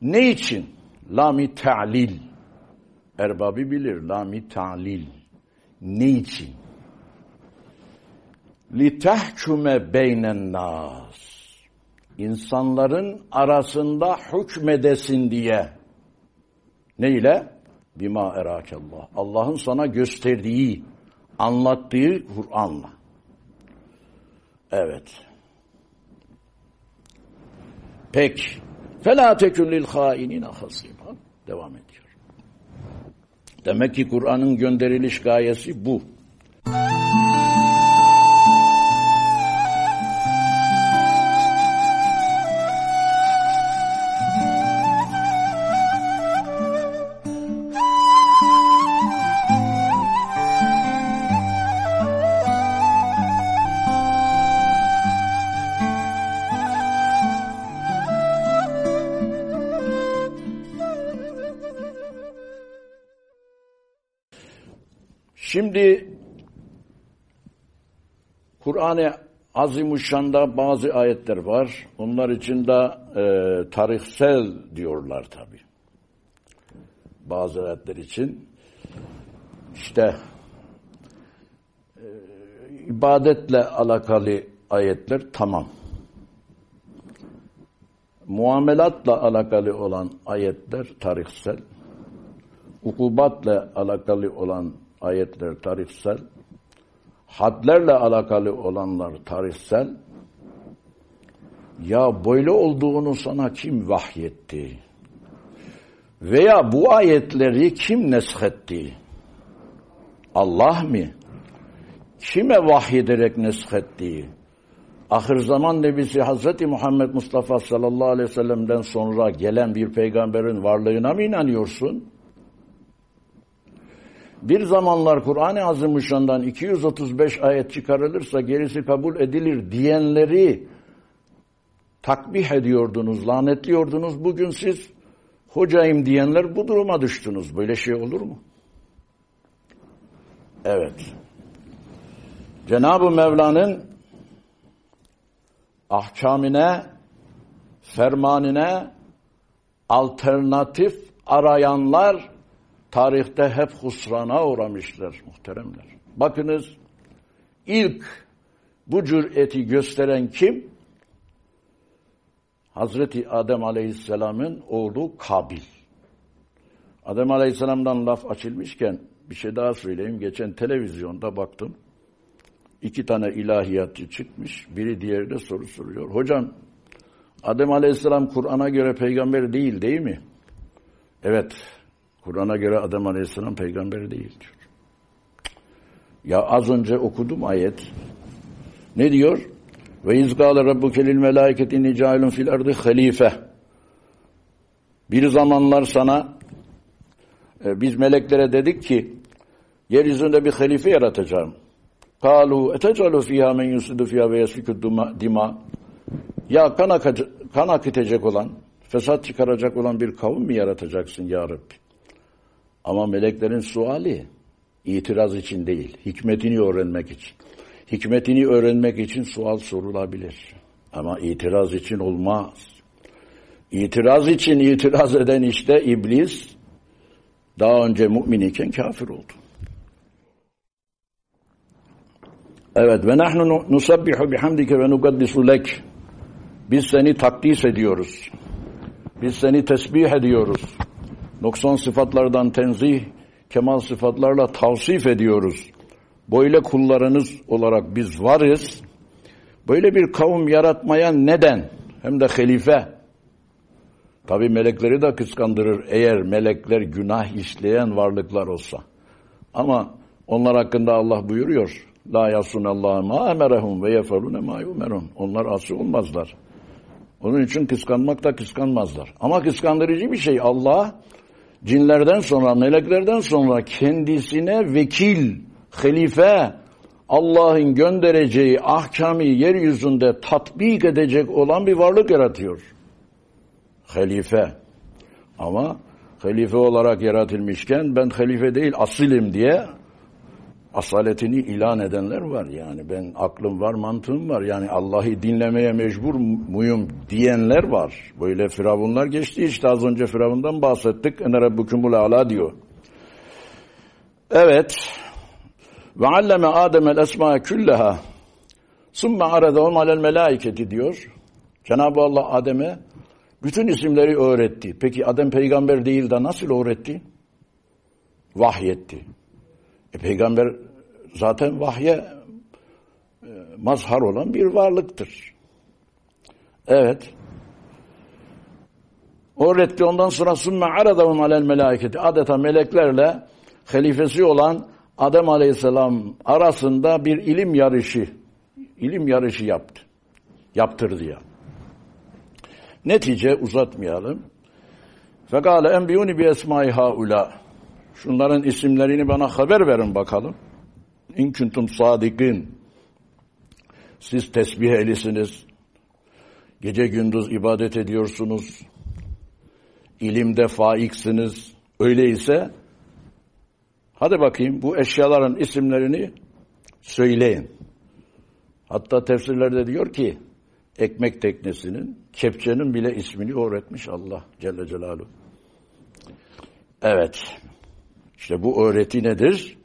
Ne için? Lami ta'lil. Erbabi bilir. Lami ta'lil. Ne için? litahkume beynen nas. İnsanların arasında hükmedesin diye. Ne ile? Bima erakallah. Allah'ın sana gösterdiği, Anlattığı Kur'an'la. Evet. Pek. فَلَا تَكُنْ لِلْخَائِنِينَ خَصِيبًا Devam ediyor. Demek ki Kur'an'ın gönderiliş gayesi bu. Şimdi Kur'an-ı Azimuşşan'da bazı ayetler var. Onlar için de e, tarihsel diyorlar tabi. Bazı ayetler için. İşte e, ibadetle alakalı ayetler tamam. Muamelatla alakalı olan ayetler tarihsel. Ukubatla alakalı olan ayetler tarihsel, hadlerle alakalı olanlar tarihsel, ya böyle olduğunu sana kim vahyetti? Veya bu ayetleri kim neshetti? Allah mı? Kime vahyederek neshetti? Ahir zaman nebisi Hazreti Muhammed Mustafa sallallahu aleyhi ve sellem'den sonra gelen bir peygamberin varlığına mı inanıyorsun? Bir zamanlar Kur'an-ı Azimüşşan'dan 235 ayet çıkarılırsa gerisi kabul edilir diyenleri takbih ediyordunuz, lanetliyordunuz. Bugün siz hocayım diyenler bu duruma düştünüz. Böyle şey olur mu? Evet. Cenab-ı Mevla'nın ahkamine, fermanine alternatif arayanlar tarihte hep husrana uğramışlar muhteremler. Bakınız ilk bu cüreti gösteren kim? Hazreti Adem Aleyhisselam'ın oğlu Kabil. Adem Aleyhisselam'dan laf açılmışken bir şey daha söyleyeyim. Geçen televizyonda baktım. İki tane ilahiyatçı çıkmış. Biri diğerine soru soruyor. Hocam Adem Aleyhisselam Kur'an'a göre peygamber değil değil mi? Evet Kur'an'a göre Adem Aleyhisselam peygamber değil diyor. Ya az önce okudum ayet. Ne diyor? Ve izgâle rabbuke lil melâiketi inni cailun fil ardı halife. Bir zamanlar sana e, biz meleklere dedik ki yeryüzünde bir halife yaratacağım. Kalu etecalu fiha men yusidu fiha ve yesfiku dima. Ya kan akıtacak olan, fesat çıkaracak olan bir kavim mi yaratacaksın ya Rabbi? Ama meleklerin suali itiraz için değil, hikmetini öğrenmek için. Hikmetini öğrenmek için sual sorulabilir. Ama itiraz için olmaz. İtiraz için itiraz eden işte iblis daha önce mümin iken kafir oldu. Evet ve nahnu nusabbihu bihamdike ve nukaddisu lek. Biz seni takdis ediyoruz. Biz seni tesbih ediyoruz noksan sıfatlardan tenzih, kemal sıfatlarla tavsif ediyoruz. Böyle kullarınız olarak biz varız. Böyle bir kavim yaratmaya neden? Hem de halife. Tabi melekleri de kıskandırır eğer melekler günah işleyen varlıklar olsa. Ama onlar hakkında Allah buyuruyor. La yasunallahu ma emerehum ve yefalune ma yumerun. Onlar asi olmazlar. Onun için kıskanmak da kıskanmazlar. Ama kıskandırıcı bir şey Allah cinlerden sonra, meleklerden sonra kendisine vekil, halife, Allah'ın göndereceği ahkamı yeryüzünde tatbik edecek olan bir varlık yaratıyor. Halife. Ama halife olarak yaratılmışken ben halife değil asilim diye asaletini ilan edenler var. Yani ben aklım var, mantığım var. Yani Allah'ı dinlemeye mecbur muyum diyenler var. Böyle firavunlar geçti. İşte az önce firavundan bahsettik. Ene rabbukumul ala diyor. Evet. Ve alleme Adem'el esma külleha. Sümme aradahum alel melaiketi diyor. Cenab-ı Allah Adem'e bütün isimleri öğretti. Peki Adem peygamber değil de nasıl öğretti? Vahyetti. E, peygamber zaten vahye e, mazhar olan bir varlıktır. Evet. O reddi ondan sonra sümme aradahum alel melaketi adeta meleklerle halifesi olan Adem Aleyhisselam arasında bir ilim yarışı ilim yarışı yaptı. Yaptırdı ya. Netice uzatmayalım. Fekale enbiyuni bi esmai haula. Şunların isimlerini bana haber verin bakalım. İn kuntum sadikin. Siz tesbih ehlisiniz. Gece gündüz ibadet ediyorsunuz. İlimde faiksiniz. Öyleyse hadi bakayım bu eşyaların isimlerini söyleyin. Hatta tefsirlerde diyor ki ekmek teknesinin, kepçenin bile ismini öğretmiş Allah Celle Celaluhu. Evet. İşte bu öğreti nedir?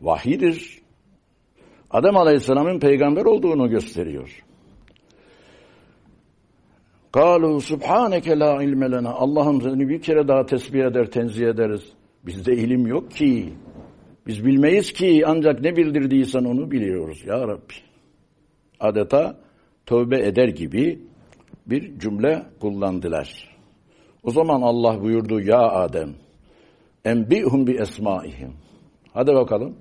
Vahidir. Adem Aleyhisselam'ın peygamber olduğunu gösteriyor. Kalu subhaneke la ilme lena. Allah'ım seni bir kere daha tesbih eder, tenzih ederiz. Bizde ilim yok ki. Biz bilmeyiz ki ancak ne bildirdiysen onu biliyoruz ya Rabbi. Adeta tövbe eder gibi bir cümle kullandılar. O zaman Allah buyurdu ya Adem enbihum bi esmaihim. Hadi bakalım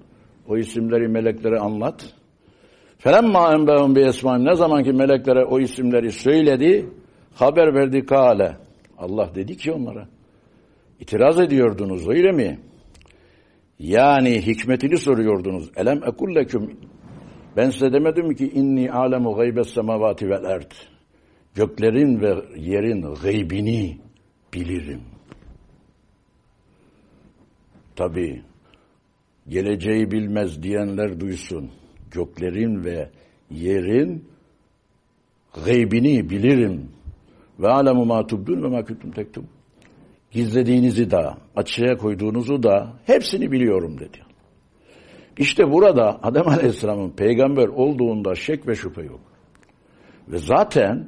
o isimleri meleklere anlat. Felemma enbehum bi esmaihim. Ne zaman ki meleklere o isimleri söyledi, haber verdi kale. Allah dedi ki onlara, itiraz ediyordunuz öyle mi? Yani hikmetini soruyordunuz. Elem ekulleküm ben size demedim ki inni alemu gaybes semavati vel erd. Göklerin ve yerin gaybini bilirim. Tabi geleceği bilmez diyenler duysun. Göklerin ve yerin gaybini bilirim. Ve alemu ma tubdun ve ma kuntum tektum. Gizlediğinizi de, açığa koyduğunuzu da hepsini biliyorum dedi. İşte burada Adem Aleyhisselam'ın peygamber olduğunda şek ve şüphe yok. Ve zaten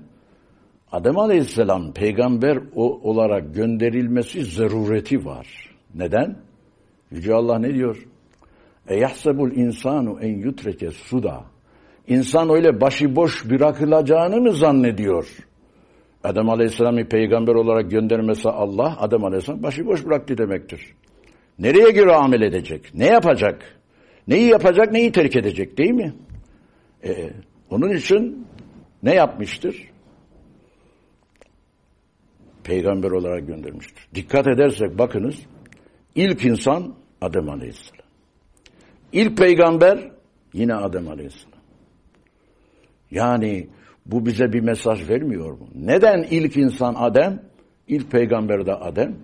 Adem Aleyhisselam peygamber olarak gönderilmesi zarureti var. Neden? Yüce Allah ne diyor? E yahsebul insanu en yutreke suda. İnsan öyle başıboş bırakılacağını mı zannediyor? Adem Aleyhisselam'ı peygamber olarak göndermesi Allah, Adem Aleyhisselam başıboş bıraktı demektir. Nereye göre amel edecek? Ne yapacak? Neyi yapacak, neyi terk edecek değil mi? Ee, onun için ne yapmıştır? Peygamber olarak göndermiştir. Dikkat edersek bakınız, ilk insan Adem Aleyhisselam. İlk peygamber yine Adem Aleyhisselam. Yani bu bize bir mesaj vermiyor mu? Neden ilk insan Adem? İlk peygamber de Adem?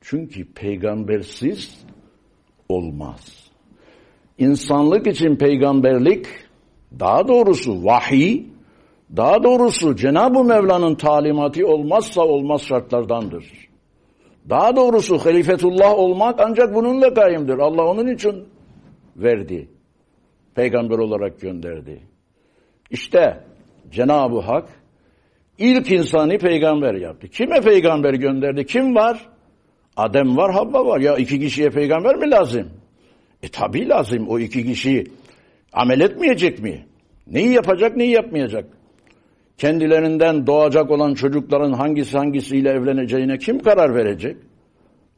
Çünkü peygambersiz olmaz. İnsanlık için peygamberlik, daha doğrusu vahiy, daha doğrusu Cenab-ı Mevla'nın talimatı olmazsa olmaz şartlardandır. Daha doğrusu halifetullah olmak ancak bununla kayımdır. Allah onun için verdi. Peygamber olarak gönderdi. İşte Cenab-ı Hak ilk insanı peygamber yaptı. Kime peygamber gönderdi? Kim var? Adem var, Havva var. Ya iki kişiye peygamber mi lazım? E tabi lazım. O iki kişi amel etmeyecek mi? Neyi yapacak, neyi yapmayacak? Kendilerinden doğacak olan çocukların hangisi hangisiyle evleneceğine kim karar verecek?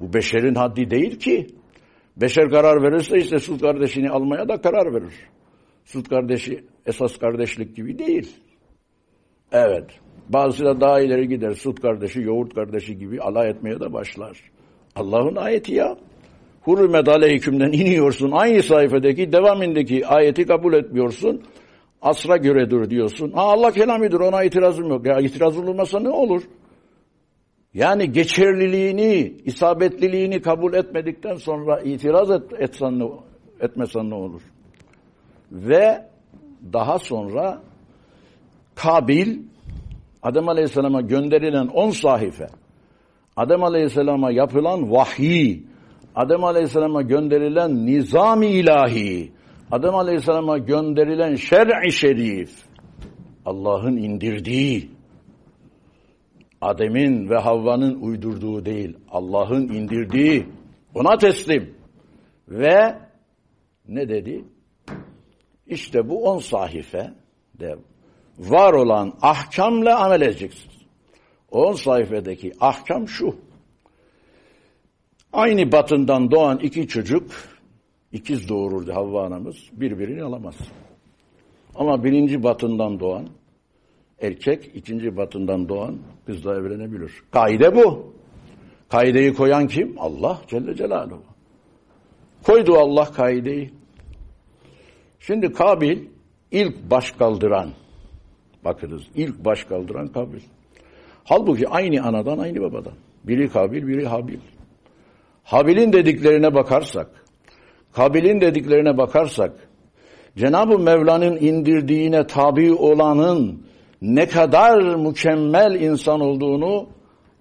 Bu beşerin haddi değil ki. Beşer karar verirse işte süt kardeşini almaya da karar verir. Süt kardeşi esas kardeşlik gibi değil. Evet. Bazısı da daha ileri gider. Süt kardeşi, yoğurt kardeşi gibi alay etmeye de başlar. Allah'ın ayeti ya. Hurmet aleykümden iniyorsun. Aynı sayfadaki devamındaki ayeti kabul etmiyorsun. Asra göredir diyorsun. Ha, Allah kelamidir ona itirazım yok. Ya itiraz olmasa ne olur? Yani geçerliliğini, isabetliliğini kabul etmedikten sonra itiraz et, etsen ne, etmesen ne olur? Ve daha sonra Kabil, Adem Aleyhisselam'a gönderilen on sahife, Adem Aleyhisselam'a yapılan vahiy, Adem Aleyhisselam'a gönderilen nizam ilahi, Adem Aleyhisselam'a gönderilen şer'i şerif, Allah'ın indirdiği, Adem'in ve Havva'nın uydurduğu değil, Allah'ın indirdiği, ona teslim ve Ne dedi? İşte bu on sahife de var olan ahkamla amel edeceksiniz. On sayfadaki ahkam şu. Aynı batından doğan iki çocuk, ikiz doğururdu Havva anamız, birbirini alamaz. Ama birinci batından doğan erkek, ikinci batından doğan kızla evlenebilir. Kaide bu. Kaideyi koyan kim? Allah Celle Celaluhu. Koydu Allah kaideyi. Şimdi Kabil ilk baş kaldıran, bakınız ilk baş kaldıran Kabil. Halbuki aynı anadan aynı babadan. Biri Kabil, biri Habil. Habil'in dediklerine bakarsak, Kabil'in dediklerine bakarsak, Cenab-ı Mevla'nın indirdiğine tabi olanın ne kadar mükemmel insan olduğunu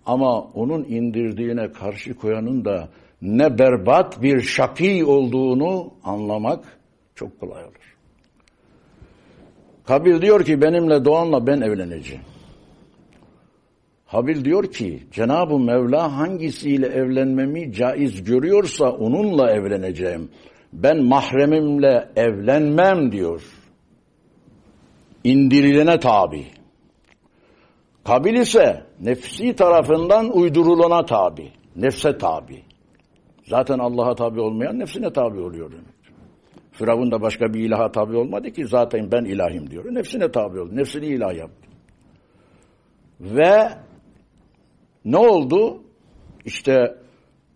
ama onun indirdiğine karşı koyanın da ne berbat bir şaki olduğunu anlamak çok kolay olur. Kabil diyor ki benimle doğanla ben evleneceğim. Habil diyor ki Cenab-ı Mevla hangisiyle evlenmemi caiz görüyorsa onunla evleneceğim. Ben mahremimle evlenmem diyor. İndirilene tabi. Kabil ise nefsi tarafından uydurulana tabi. Nefse tabi. Zaten Allah'a tabi olmayan nefsine tabi oluyor demek. Firavun da başka bir ilaha tabi olmadı ki zaten ben ilahim diyor. Nefsine tabi oldu. Nefsini ilah yaptı. Ve ne oldu? İşte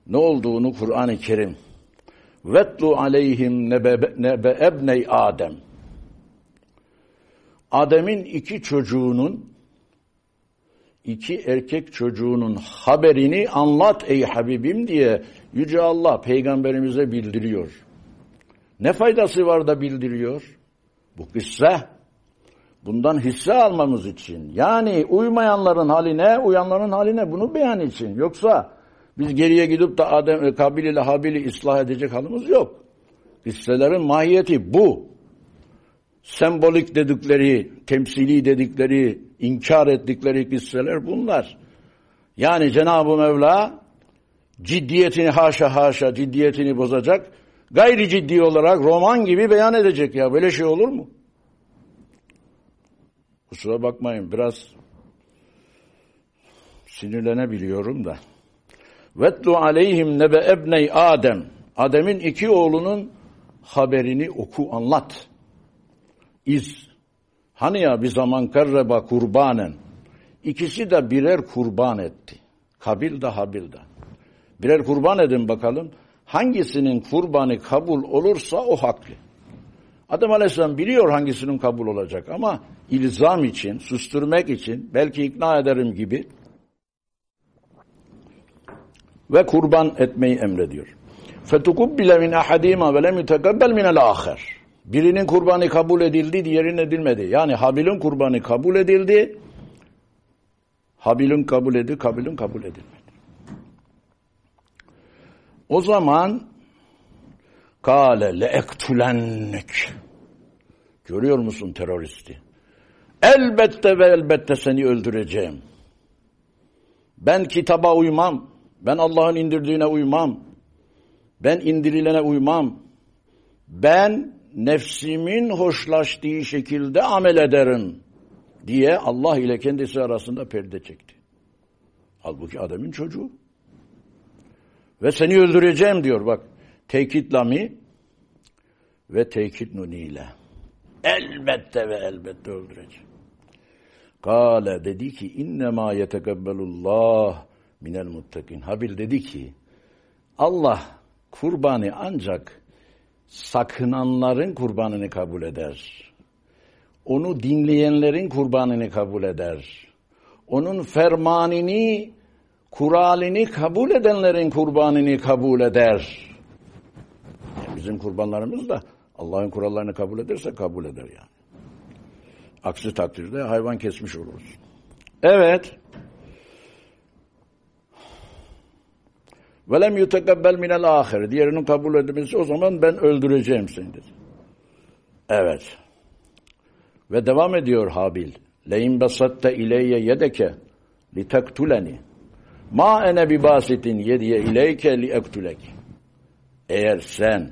ne olduğunu Kur'an-ı Kerim Vetlu aleyhim nebe ebney Adem Adem'in iki çocuğunun iki erkek çocuğunun haberini anlat ey Habibim diye Yüce Allah peygamberimize bildiriyor. Ne faydası var da bildiriyor? Bu kıssa bundan hisse almamız için. Yani uymayanların haline, uyanların haline bunu beyan için. Yoksa biz geriye gidip de Adem, e, Kabil ile Habil'i ıslah edecek halimiz yok. Kisselerin mahiyeti bu. Sembolik dedikleri, temsili dedikleri, inkar ettikleri kisseler bunlar. Yani Cenab-ı Mevla ciddiyetini haşa haşa ciddiyetini bozacak, gayri ciddi olarak roman gibi beyan edecek ya. Böyle şey olur mu? Kusura bakmayın biraz sinirlenebiliyorum da. Vetlu aleyhim nebe ebney Adem. Adem'in iki oğlunun haberini oku anlat İz. Hani ya bir zaman karreba kurbanen. İkisi de birer kurban etti. Kabil de Habil de. Birer kurban edin bakalım. Hangisinin kurbanı kabul olursa o haklı. Adem Aleyhisselam biliyor hangisinin kabul olacak ama ilzam için, susturmak için, belki ikna ederim gibi ve kurban etmeyi emrediyor. فَتُقُبِّلَ مِنْ اَحَدِيمَا وَلَمْ يُتَقَبَّلْ مِنَ الْآخَرِ Birinin kurbanı kabul edildi, diğerinin edilmedi. Yani Habil'in kurbanı kabul edildi, Habil'in kabul edildi, Kabil'in kabul edilmedi. O zaman kâle leektulennek Görüyor musun teröristi? Elbette ve elbette seni öldüreceğim. Ben kitaba uymam. Ben Allah'ın indirdiğine uymam. Ben indirilene uymam. Ben nefsimin hoşlaştığı şekilde amel ederim diye Allah ile kendisi arasında perde çekti. Halbuki Adem'in çocuğu. Ve seni öldüreceğim diyor bak. Tekit lami ve tekit nuniyle. Elbette ve elbette öldüreceğim. Kale dedi ki innema yetekebbelullah minel muttakin. Habil dedi ki Allah kurbanı ancak sakınanların kurbanını kabul eder. Onu dinleyenlerin kurbanını kabul eder. Onun fermanını, kuralini kabul edenlerin kurbanını kabul eder. Yani bizim kurbanlarımız da Allah'ın kurallarını kabul ederse kabul eder yani. Aksi takdirde hayvan kesmiş oluruz. Evet. Velem yutekebbel minel ahir. Diğerinin kabul edilmesi o zaman ben öldüreceğim seni dedi. Evet. Ve devam ediyor Habil. Leyin basatte ileyye yedeke li tektuleni. Ma ene bi basitin yediye ileyke li ektulek. Eğer sen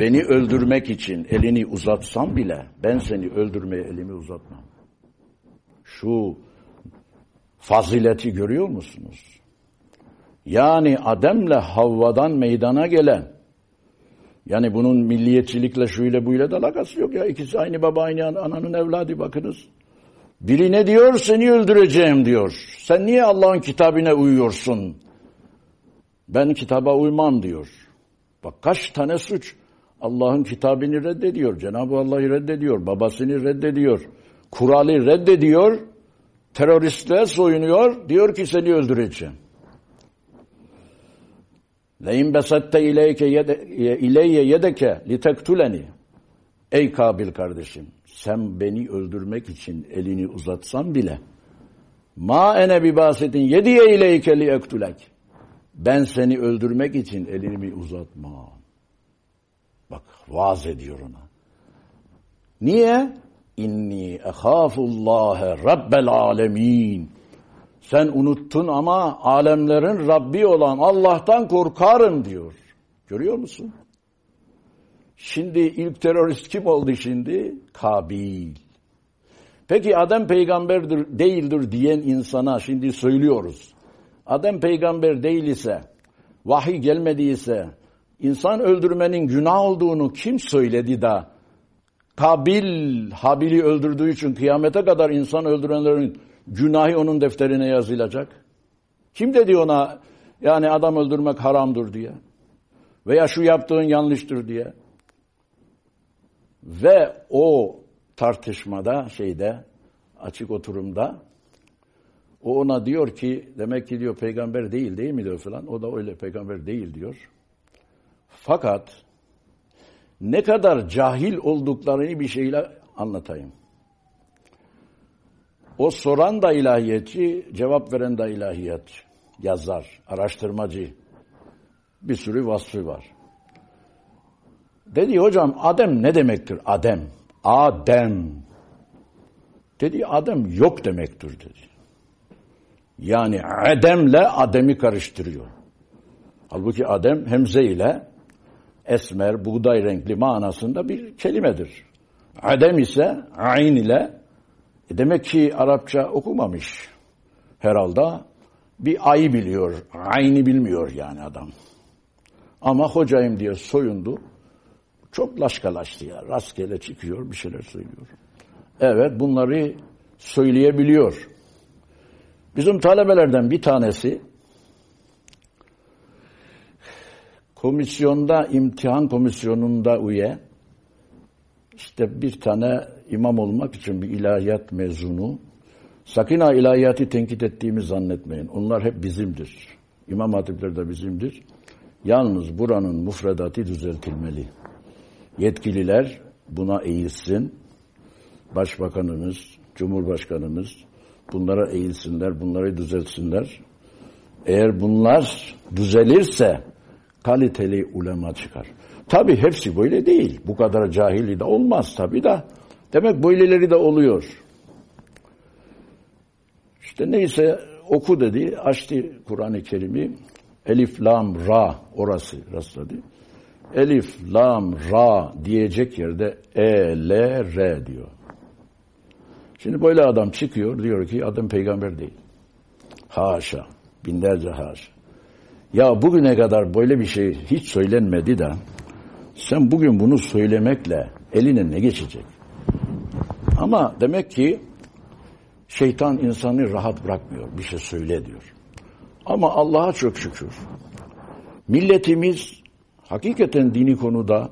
beni öldürmek için elini uzatsam bile ben seni öldürmeye elimi uzatmam. Şu fazileti görüyor musunuz? Yani Adem'le Havva'dan meydana gelen yani bunun milliyetçilikle şöyle buyla da alakası yok ya. İkisi aynı baba aynı ananın evladı bakınız. Biri ne diyor? Seni öldüreceğim diyor. Sen niye Allah'ın kitabına uyuyorsun? Ben kitaba uymam diyor. Bak kaç tane suç. Allah'ın kitabını reddediyor. Cenab-ı Allah'ı reddediyor. Babasını reddediyor. Kuralı reddediyor. Teröristliğe soyunuyor. Diyor ki seni öldüreceğim. Besatte ileyke ileyye yedeke litektuleni. Ey Kabil kardeşim, sen beni öldürmek için elini uzatsan bile ma ene bi basetin yediye ileyke li. Ben seni öldürmek için elimi uzatmam. Bak vaaz ediyor ona. Niye? İnni ehafullâhe rabbel alemin. Sen unuttun ama alemlerin Rabbi olan Allah'tan korkarım diyor. Görüyor musun? Şimdi ilk terörist kim oldu şimdi? Kabil. Peki Adem peygamberdir değildir diyen insana şimdi söylüyoruz. Adem peygamber değil ise, vahiy gelmediyse, insan öldürmenin günah olduğunu kim söyledi da Kabil Habil'i öldürdüğü için kıyamete kadar insan öldürenlerin günahı onun defterine yazılacak. Kim dedi ona yani adam öldürmek haramdır diye veya şu yaptığın yanlıştır diye. Ve o tartışmada şeyde açık oturumda o ona diyor ki demek ki diyor peygamber değil değil mi diyor falan. O da öyle peygamber değil diyor. Fakat ne kadar cahil olduklarını bir şeyle anlatayım. O soran da ilahiyetçi, cevap veren de ilahiyatçı, yazar, araştırmacı. Bir sürü vasfı var. Dedi hocam Adem ne demektir Adem? Adem. Dedi Adem yok demektir dedi. Yani Adem'le Adem'i karıştırıyor. Halbuki Adem hemze ile esmer, buğday renkli manasında bir kelimedir. Adem ise ayn ile e demek ki Arapça okumamış herhalde. Bir ay biliyor, ayni bilmiyor yani adam. Ama hocayım diye soyundu. Çok laşkalaştı ya. Rastgele çıkıyor, bir şeyler söylüyor. Evet, bunları söyleyebiliyor. Bizim talebelerden bir tanesi komisyonda, imtihan komisyonunda üye, işte bir tane imam olmak için bir ilahiyat mezunu, sakın ha ilahiyatı tenkit ettiğimi zannetmeyin. Onlar hep bizimdir. İmam hatipler de bizimdir. Yalnız buranın mufredatı düzeltilmeli. Yetkililer buna eğilsin. Başbakanımız, Cumhurbaşkanımız bunlara eğilsinler, bunları düzeltsinler. Eğer bunlar düzelirse kaliteli ulema çıkar. Tabi hepsi böyle değil. Bu kadar cahili de olmaz tabi de. Demek böyleleri de oluyor. İşte neyse oku dedi. Açtı Kur'an-ı Kerim'i. Elif, Lam, Ra orası rastladı. Elif, Lam, Ra diyecek yerde E, L, R diyor. Şimdi böyle adam çıkıyor diyor ki adam peygamber değil. Haşa. Binlerce haşa. Ya bugüne kadar böyle bir şey hiç söylenmedi de sen bugün bunu söylemekle eline ne geçecek? Ama demek ki şeytan insanı rahat bırakmıyor. Bir şey söyle diyor. Ama Allah'a çok şükür. Milletimiz hakikaten dini konuda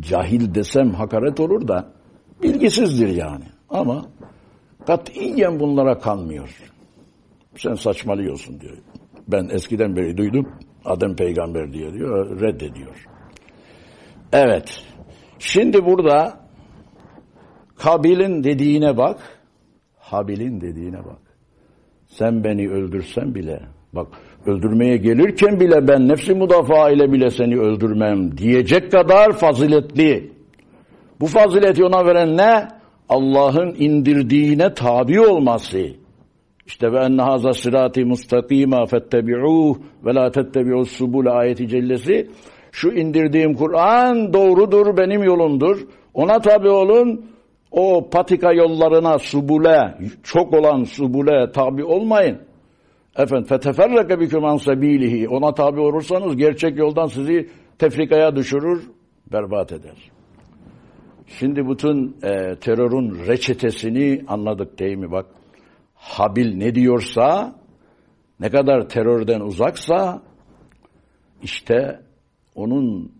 cahil desem hakaret olur da bilgisizdir yani. Ama katiyen bunlara kanmıyor. Sen saçmalıyorsun diyor. Ben eskiden beri duydum. Adem peygamber diye diyor. Reddediyor. Evet. Şimdi burada Kabil'in dediğine bak. Habil'in dediğine bak. Sen beni öldürsen bile bak öldürmeye gelirken bile ben nefsi müdafaa ile bile seni öldürmem diyecek kadar faziletli. Bu fazileti ona veren ne? Allah'ın indirdiğine tabi olması. İşte ve enne haza sirati mustakima fettebi'uh ve la tettebi'us subul ayeti cellesi Şu indirdiğim Kur'an doğrudur, benim yolumdur. Ona tabi olun, o patika yollarına, subule, çok olan subule tabi olmayın. Efendim, feteferreke biküm an sebilihi. Ona tabi olursanız gerçek yoldan sizi tefrikaya düşürür, berbat eder. Şimdi bütün e, terörün reçetesini anladık değil mi bak. Habil ne diyorsa, ne kadar terörden uzaksa, işte onun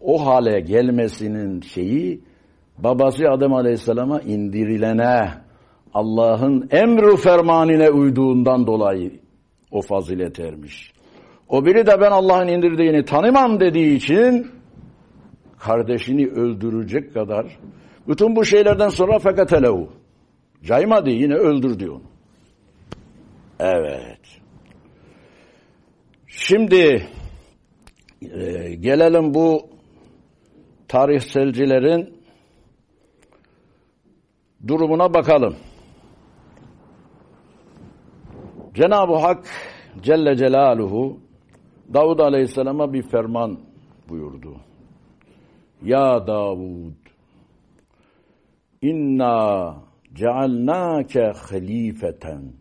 o hale gelmesinin şeyi, babası Adem Aleyhisselam'a indirilene, Allah'ın emru fermanine uyduğundan dolayı o fazilet ermiş. O biri de ben Allah'ın indirdiğini tanımam dediği için kardeşini öldürecek kadar bütün bu şeylerden sonra fakat elehu. Caymadı yine öldürdü onu. Evet. Şimdi e, gelelim bu tarihselcilerin durumuna bakalım. Cenab-ı Hak Celle Celaluhu Davud Aleyhisselam'a bir ferman buyurdu. Ya Davud inna cealnake halifeten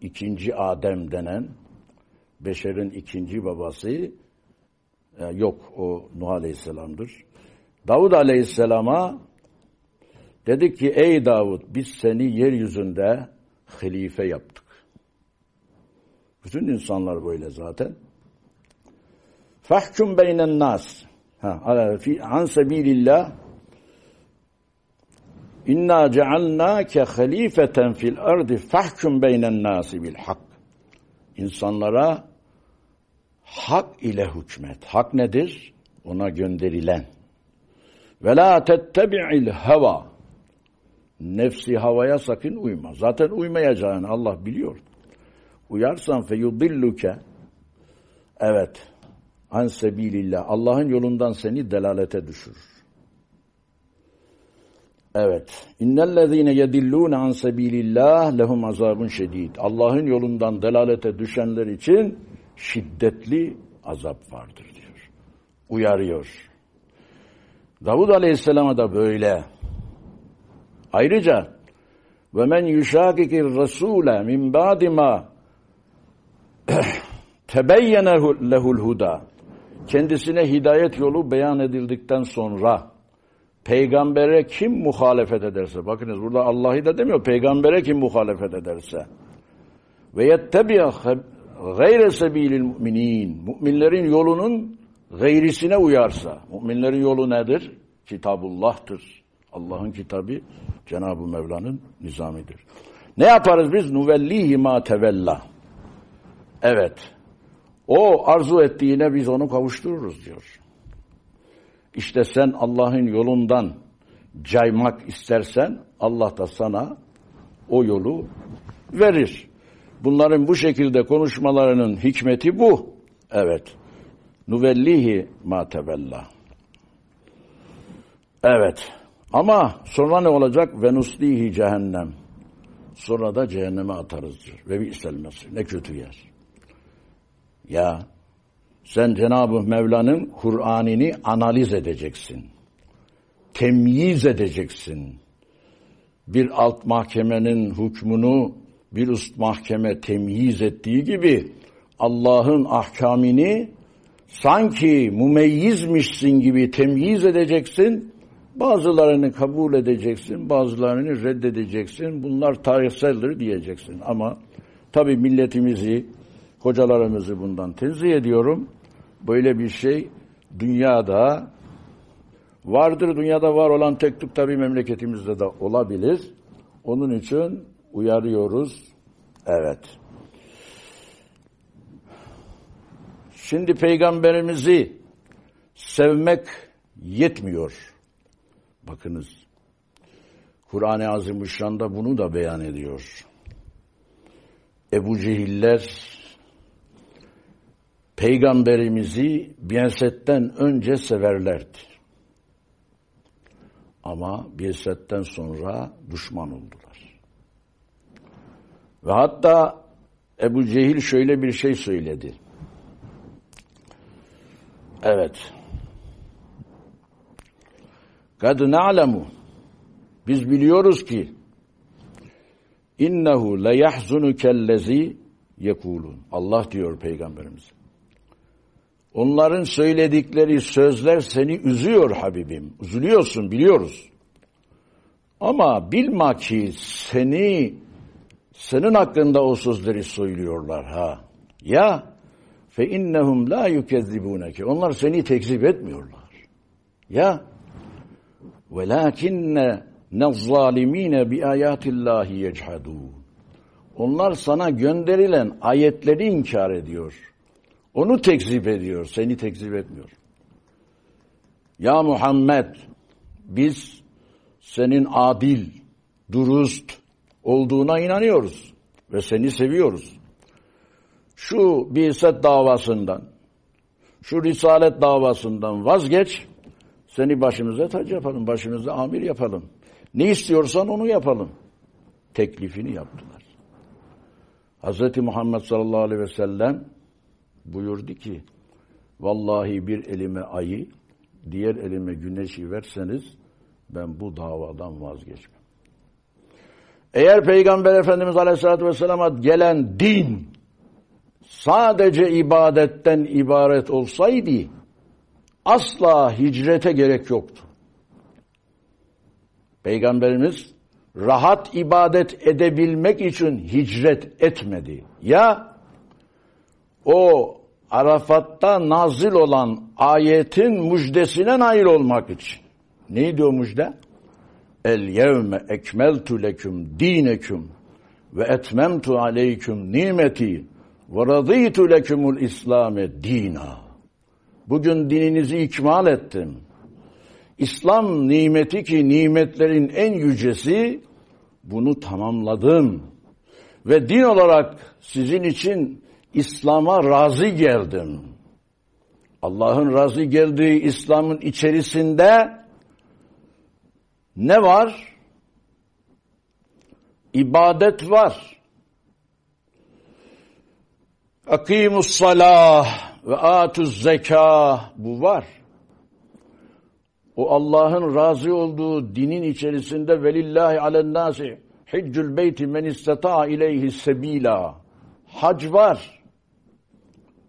ikinci Adem denen beşerin ikinci babası e, yok o Nuh Aleyhisselam'dır. Davud Aleyhisselam'a dedik ki ey Davud biz seni yeryüzünde halife yaptık. Bütün insanlar böyle zaten. Fahkum beynen nas. Ha, fi an sebilillah İnna cealnâke halifeten fil ardı fahkum beynen nâsi bil hak. İnsanlara hak ile hükmet. Hak nedir? Ona gönderilen. Ve la tettebi'il heva. Nefsi havaya sakın uyma. Zaten uymayacağını Allah biliyor. Uyarsan fe yudilluke evet an sebilillah. Allah'ın yolundan seni delalete düşürür. Evet. İnnellezîne yedillûne an sebilillah lehum azabun şedid. Allah'ın yolundan delalete düşenler için şiddetli azap vardır diyor. Uyarıyor. Davud Aleyhisselam'a da böyle. Ayrıca ve men yuşakikir rasule min ba'di ma tebeyyene lehul huda kendisine hidayet yolu beyan edildikten sonra peygambere kim muhalefet ederse bakınız burada Allah'ı da demiyor peygambere kim muhalefet ederse ve yettebi'a gayre sebilil müminin müminlerin yolunun gayrisine uyarsa müminlerin yolu nedir? Kitabullah'tır. Allah'ın kitabı Cenab-ı Mevla'nın nizamidir. Ne yaparız biz? Nuvellihi ma tevella. Evet. O arzu ettiğine biz onu kavuştururuz diyor. İşte sen Allah'ın yolundan caymak istersen Allah da sana o yolu verir. Bunların bu şekilde konuşmalarının hikmeti bu. Evet. Nuvellihi ma tebella. Evet. Ama sonra ne olacak? Ve nuslihi cehennem. Sonra da cehenneme atarız diyor. Ve bir mesir. Ne kötü yer. Ya sen Cenab-ı Mevla'nın Kur'an'ını analiz edeceksin. Temyiz edeceksin. Bir alt mahkemenin hükmünü bir üst mahkeme temyiz ettiği gibi Allah'ın ahkamini sanki mumeyyizmişsin gibi temyiz edeceksin. Bazılarını kabul edeceksin, bazılarını reddedeceksin. Bunlar tarihseldir diyeceksin. Ama tabi milletimizi, hocalarımızı bundan tenzih ediyorum. Böyle bir şey dünyada vardır. Dünyada var olan tek tük tabi memleketimizde de olabilir. Onun için uyarıyoruz. Evet. Şimdi peygamberimizi sevmek yetmiyor. Bakınız. Kur'an-ı Azimüşşan'da bunu da beyan ediyor. Ebu Cehiller peygamberimizi Biyaset'ten önce severlerdi. Ama Biyaset'ten sonra düşman oldular. Ve hatta Ebu Cehil şöyle bir şey söyledi. Evet. Kad na'lemu biz biliyoruz ki innehu le yahzunukellezi yekulun. Allah diyor peygamberimiz. Onların söyledikleri sözler seni üzüyor Habibim. Üzülüyorsun biliyoruz. Ama bilma ki seni senin hakkında o sözleri söylüyorlar ha. Ya fe innehum la yukezzibunke. Onlar seni tekzip etmiyorlar. Ya velakinne nezzalimine bi ayatillahi yechadun. Onlar sana gönderilen ayetleri inkar ediyor. Onu tekzip ediyor, seni tekzip etmiyor. Ya Muhammed, biz senin adil, dürüst olduğuna inanıyoruz ve seni seviyoruz. Şu Biset davasından, şu Risalet davasından vazgeç, seni başımıza tac yapalım, başımıza amir yapalım. Ne istiyorsan onu yapalım. Teklifini yaptılar. Hz. Muhammed sallallahu aleyhi ve sellem buyurdu ki, vallahi bir elime ayı, diğer elime güneşi verseniz ben bu davadan vazgeçmem. Eğer Peygamber Efendimiz Aleyhisselatü Vesselam'a gelen din sadece ibadetten ibaret olsaydı asla hicrete gerek yoktu. Peygamberimiz rahat ibadet edebilmek için hicret etmedi. Ya o Arafat'ta nazil olan ayetin müjdesine nail olmak için. Neydi o müjde? El yevme ekmeltu leküm dineküm ve etmemtu aleyküm nimeti ve radıytu lekümül İslame dina. Bugün dininizi ikmal ettim. İslam nimeti ki nimetlerin en yücesi bunu tamamladım. Ve din olarak sizin için İslam'a razı geldim. Allah'ın razı geldiği İslam'ın içerisinde ne var? İbadet var. Akimus salah ve atuz zeka bu var. O Allah'ın razı olduğu dinin içerisinde velillahi alen nasi hiccül beyti men istata ileyhi sebila. Hac var.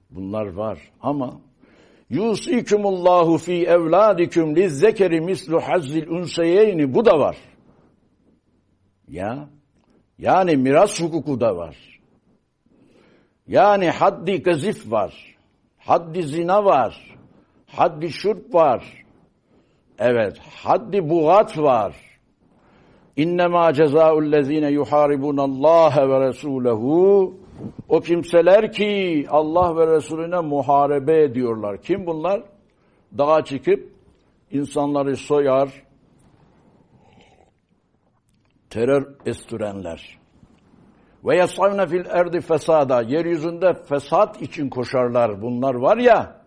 Bunlar var ama yusikumullahu fi evladikum lizzekeri mislu hazzil unseyeyni bu da var. Ya yani miras hukuku da var. Yani haddi gazif var. Haddi zina var. Haddi şurp var. Evet, haddi bugat var. İnnemâ cezâullezîne yuhâribûnallâhe ve resûlehu o kimseler ki Allah ve Resulüne muharebe ediyorlar. Kim bunlar? Dağa çıkıp insanları soyar, terör estürenler. Ve yasavne fil erdi fesada. Yeryüzünde fesat için koşarlar. Bunlar var ya,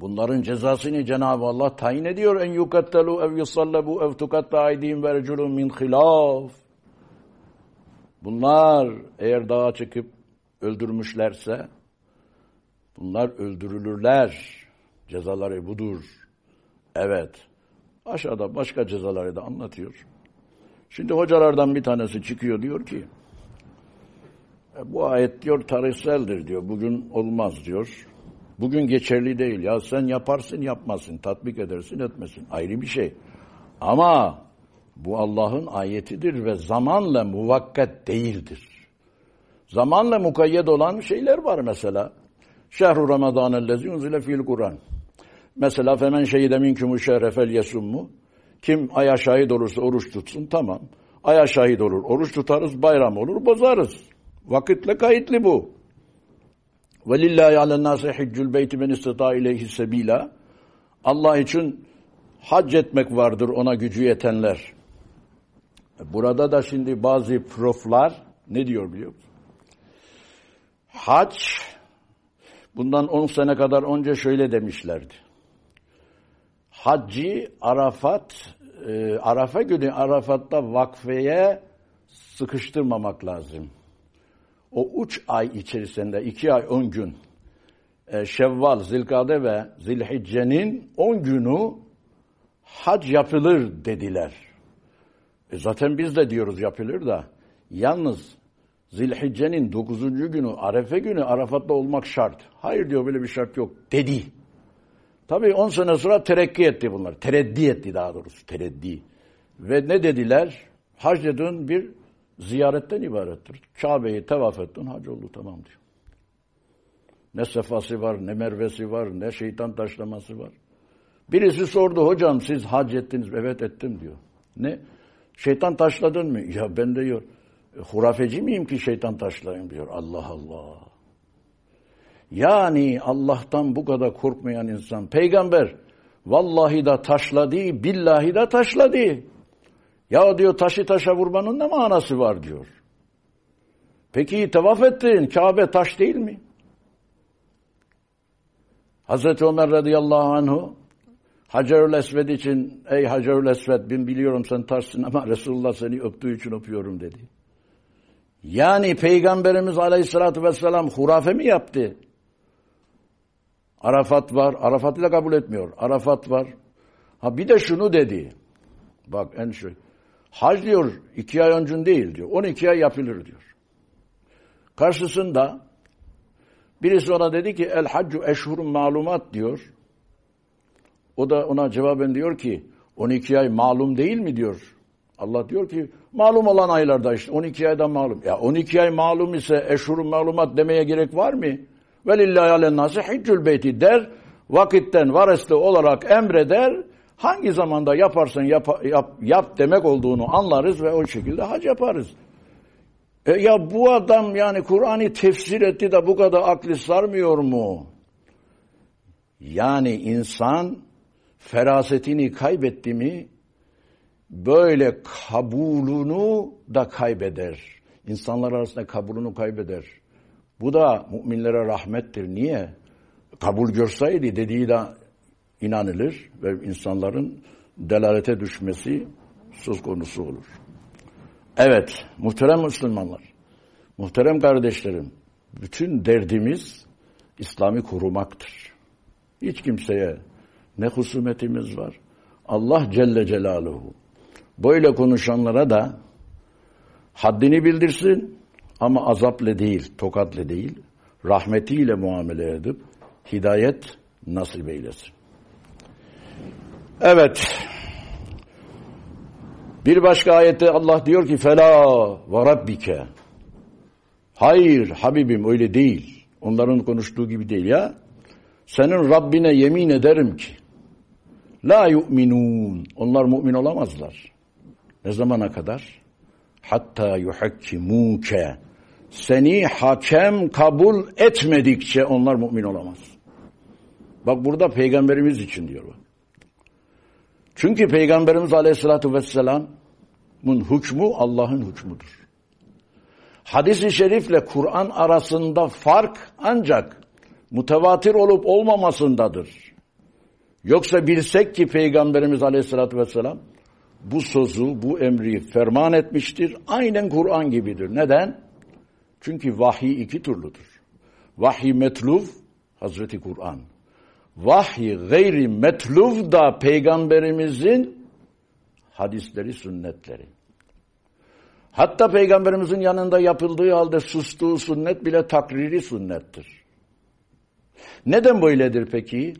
bunların cezasını Cenab-ı Allah tayin ediyor. En yukattelu ev yusallabu ev tukatta aydihim ve min hilaf. Bunlar eğer dağa çıkıp öldürmüşlerse bunlar öldürülürler. Cezaları budur. Evet. Aşağıda başka cezaları da anlatıyor. Şimdi hocalardan bir tanesi çıkıyor diyor ki e, bu ayet diyor tarihseldir diyor. Bugün olmaz diyor. Bugün geçerli değil. Ya sen yaparsın yapmasın, tatbik edersin etmesin. Ayrı bir şey. Ama bu Allah'ın ayetidir ve zamanla muvakkat değildir. Zamanla mukayyet olan şeyler var mesela. Şehru Ramazan ellezi unzile fiil Kur'an. Mesela femen şehide minkümü şehre fel yesummu. Kim aya şahit olursa oruç tutsun tamam. Aya şahit olur oruç tutarız, bayram olur bozarız. Vakitle kayıtlı bu. Ve lillahi alen nasi hiccul beyti men istata ileyhi sebila. Allah için hac etmek vardır ona gücü yetenler. E, burada da şimdi bazı proflar ne diyor biliyor musun? Hac bundan 10 sene kadar önce şöyle demişlerdi. Haccı Arafat e, Arafa günü Arafat'ta vakfeye sıkıştırmamak lazım. O üç ay içerisinde iki ay on gün e, Şevval, Zilkade ve Zilhicce'nin 10 günü hac yapılır dediler. E zaten biz de diyoruz yapılır da yalnız Zilhicce'nin 9. günü Arefe günü Arafat'ta olmak şart. Hayır diyor böyle bir şart yok dedi. Tabii 10 sene sonra terekki etti bunlar. Tereddi etti daha doğrusu tereddi. Ve ne dediler? Hac dediğin bir ziyaretten ibarettir. Kabe'yi tevaf ettin hac oldu tamam diyor. Ne sefası var, ne mervesi var, ne şeytan taşlaması var. Birisi sordu hocam siz hac ettiniz? Evet ettim diyor. Ne? Şeytan taşladın mı? Ya ben de diyor. Hurafeci miyim ki şeytan taşlayayım diyor. Allah Allah. Yani Allah'tan bu kadar korkmayan insan. Peygamber vallahi da taşladı, billahi da taşladı. Ya diyor taşı taşa vurmanın ne manası var diyor. Peki tevaf ettin. Kabe taş değil mi? Hazreti Ömer radıyallahu anhu Hacerül Esved için ey Hacerül Esved ben biliyorum sen taşsın ama Resulullah seni öptüğü için öpüyorum dedi. Yani Peygamberimiz aleyhissalatü vesselam hurafe mi yaptı? Arafat var. Arafat'ı da kabul etmiyor. Arafat var. Ha bir de şunu dedi. Bak en şey. Hac diyor iki ay önce değil diyor. 12 ay yapılır diyor. Karşısında birisi ona dedi ki el haccu eşhurun malumat diyor. O da ona cevaben diyor ki 12 ay malum değil mi diyor. Allah diyor ki malum olan aylarda işte 12 aydan malum. Ya 12 ay malum ise eşhurun malumat demeye gerek var mı? Velillahi alen nasi hiccül beyti der. Vakitten varesli olarak emreder. Hangi zamanda yaparsan yap, yap, yap demek olduğunu anlarız ve o şekilde hac yaparız. E ya bu adam yani Kur'an'ı tefsir etti de bu kadar aklı sarmıyor mu? Yani insan ferasetini kaybetti mi böyle kabulunu da kaybeder. İnsanlar arasında kabulunu kaybeder. Bu da müminlere rahmettir. Niye? Kabul görseydi dediği de inanılır ve insanların delalete düşmesi söz konusu olur. Evet, muhterem Müslümanlar, muhterem kardeşlerim, bütün derdimiz İslam'ı korumaktır. Hiç kimseye ne husumetimiz var. Allah Celle Celaluhu böyle konuşanlara da haddini bildirsin ama azapla değil, tokatla değil, rahmetiyle muamele edip hidayet nasip eylesin. Evet. Bir başka ayette Allah diyor ki fela ve rabbike. Hayır Habibim öyle değil. Onların konuştuğu gibi değil ya. Senin Rabbine yemin ederim ki la yu'minun. Onlar mümin olamazlar. Ne zamana kadar? Hatta yuhakkimuke. Seni hakem kabul etmedikçe onlar mümin olamaz. Bak burada peygamberimiz için diyor. Çünkü Peygamberimiz Aleyhisselatü Vesselam'ın hükmü Allah'ın hükmüdür. Hadis-i şerifle Kur'an arasında fark ancak mutevatir olup olmamasındadır. Yoksa bilsek ki Peygamberimiz Aleyhisselatü Vesselam bu sözü, bu emri ferman etmiştir. Aynen Kur'an gibidir. Neden? Çünkü vahiy iki türlüdür. Vahiy metluf, Hazreti Kur'an vahiy gayri metluv da peygamberimizin hadisleri, sünnetleri. Hatta peygamberimizin yanında yapıldığı halde sustuğu sünnet bile takriri sünnettir. Neden böyledir peki?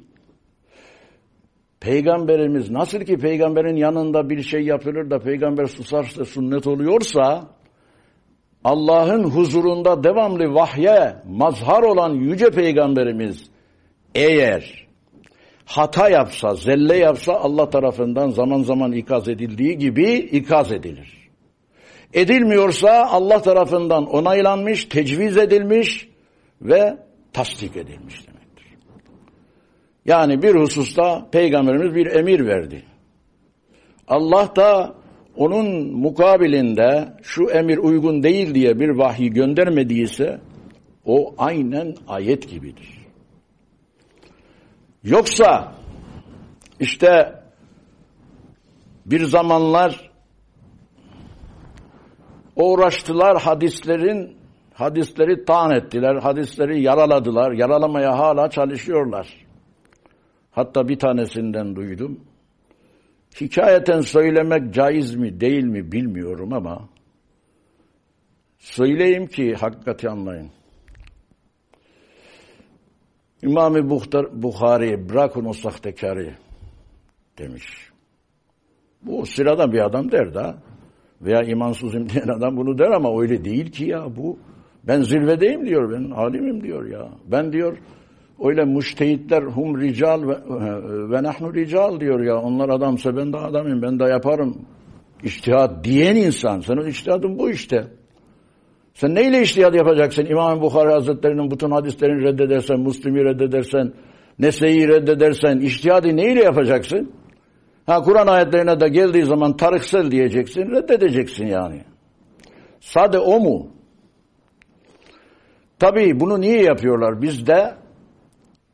Peygamberimiz nasıl ki peygamberin yanında bir şey yapılır da peygamber susarsa sünnet oluyorsa Allah'ın huzurunda devamlı vahye mazhar olan yüce peygamberimiz eğer hata yapsa, zelle yapsa Allah tarafından zaman zaman ikaz edildiği gibi ikaz edilir. Edilmiyorsa Allah tarafından onaylanmış, tecviz edilmiş ve tasdik edilmiş demektir. Yani bir hususta Peygamberimiz bir emir verdi. Allah da onun mukabilinde şu emir uygun değil diye bir vahiy göndermediyse o aynen ayet gibidir. Yoksa işte bir zamanlar uğraştılar hadislerin Hadisleri taan ettiler, hadisleri yaraladılar, yaralamaya hala çalışıyorlar. Hatta bir tanesinden duydum. Hikayeten söylemek caiz mi değil mi bilmiyorum ama söyleyeyim ki hakikati anlayın. İmam-ı Bukhari bırakın o sahtekarı demiş. Bu sıradan bir adam der da veya imansızım diyen adam bunu der ama öyle değil ki ya bu. Ben zirvedeyim diyor, ben alimim diyor ya. Ben diyor öyle müştehitler hum rical ve, ve nahnu rical diyor ya. Onlar adamsa ben de adamım, ben de yaparım. İçtihat diyen insan. Senin içtihadın bu işte. Sen neyle iştihad yapacaksın? İmam Bukhari Hazretleri'nin bütün hadislerini reddedersen, Müslim'i reddedersen, Nese'yi reddedersen, iştihadı neyle yapacaksın? Ha Kur'an ayetlerine de geldiği zaman tarıksel diyeceksin, reddedeceksin yani. Sade o mu? Tabii bunu niye yapıyorlar? Bizde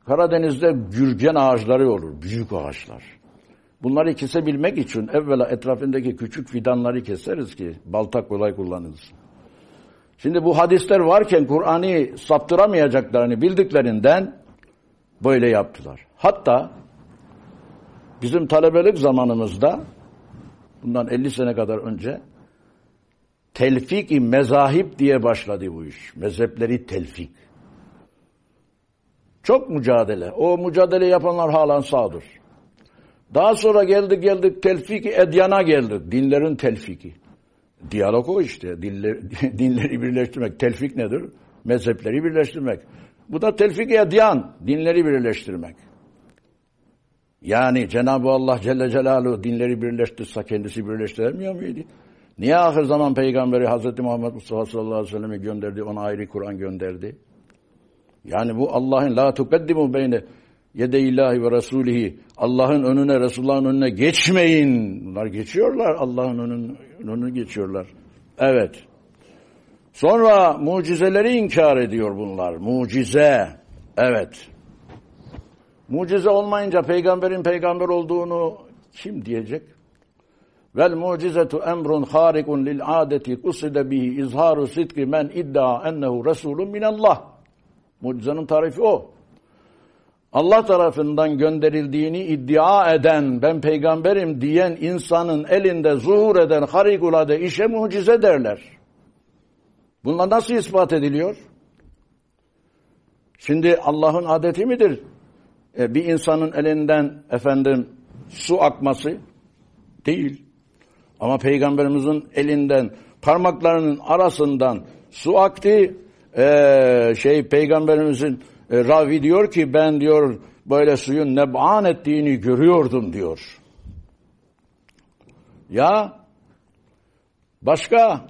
Karadeniz'de gürgen ağaçları olur, büyük ağaçlar. Bunları kesebilmek için evvela etrafındaki küçük fidanları keseriz ki balta kolay kullanırız. Şimdi bu hadisler varken Kur'an'ı saptıramayacaklarını bildiklerinden böyle yaptılar. Hatta bizim talebelik zamanımızda bundan 50 sene kadar önce telfik-i mezahip diye başladı bu iş. Mezhepleri telfik. Çok mücadele. O mücadele yapanlar halen sağdır. Daha sonra geldik geldik telfik-i edyana geldik. Dinlerin telfiki. Diyalog o işte. Dinler, dinleri birleştirmek. Telfik nedir? Mezhepleri birleştirmek. Bu da telfik edyan. Dinleri birleştirmek. Yani Cenab-ı Allah Celle Celaluhu dinleri birleştirse kendisi birleştiremiyor muydu? Niye ahir zaman peygamberi Hazreti Muhammed Mustafa sallallahu aleyhi ve sellem'i gönderdi, ona ayrı Kur'an gönderdi? Yani bu Allah'ın la tukaddimu beyne yedeyillahi ve rasulihi Allah'ın önüne, Resulullah'ın önüne geçmeyin. Bunlar geçiyorlar, Allah'ın önünü, önünü geçiyorlar. Evet. Sonra mucizeleri inkar ediyor bunlar. Mucize. Evet. Mucize olmayınca peygamberin peygamber olduğunu kim diyecek? Vel mucizetu emrun harikun lil adeti kuside bihi izharu sidki men iddia ennehu resulun minallah. Mucizenin tarifi o. Allah tarafından gönderildiğini iddia eden, ben peygamberim diyen insanın elinde zuhur eden harikulade işe mucize derler. Bunlar nasıl ispat ediliyor? Şimdi Allah'ın adeti midir? E, bir insanın elinden efendim su akması değil. Ama peygamberimizin elinden parmaklarının arasından su aktı. Ee, şey peygamberimizin e, ravi diyor ki ben diyor böyle suyun neb'an ettiğini görüyordum diyor. Ya başka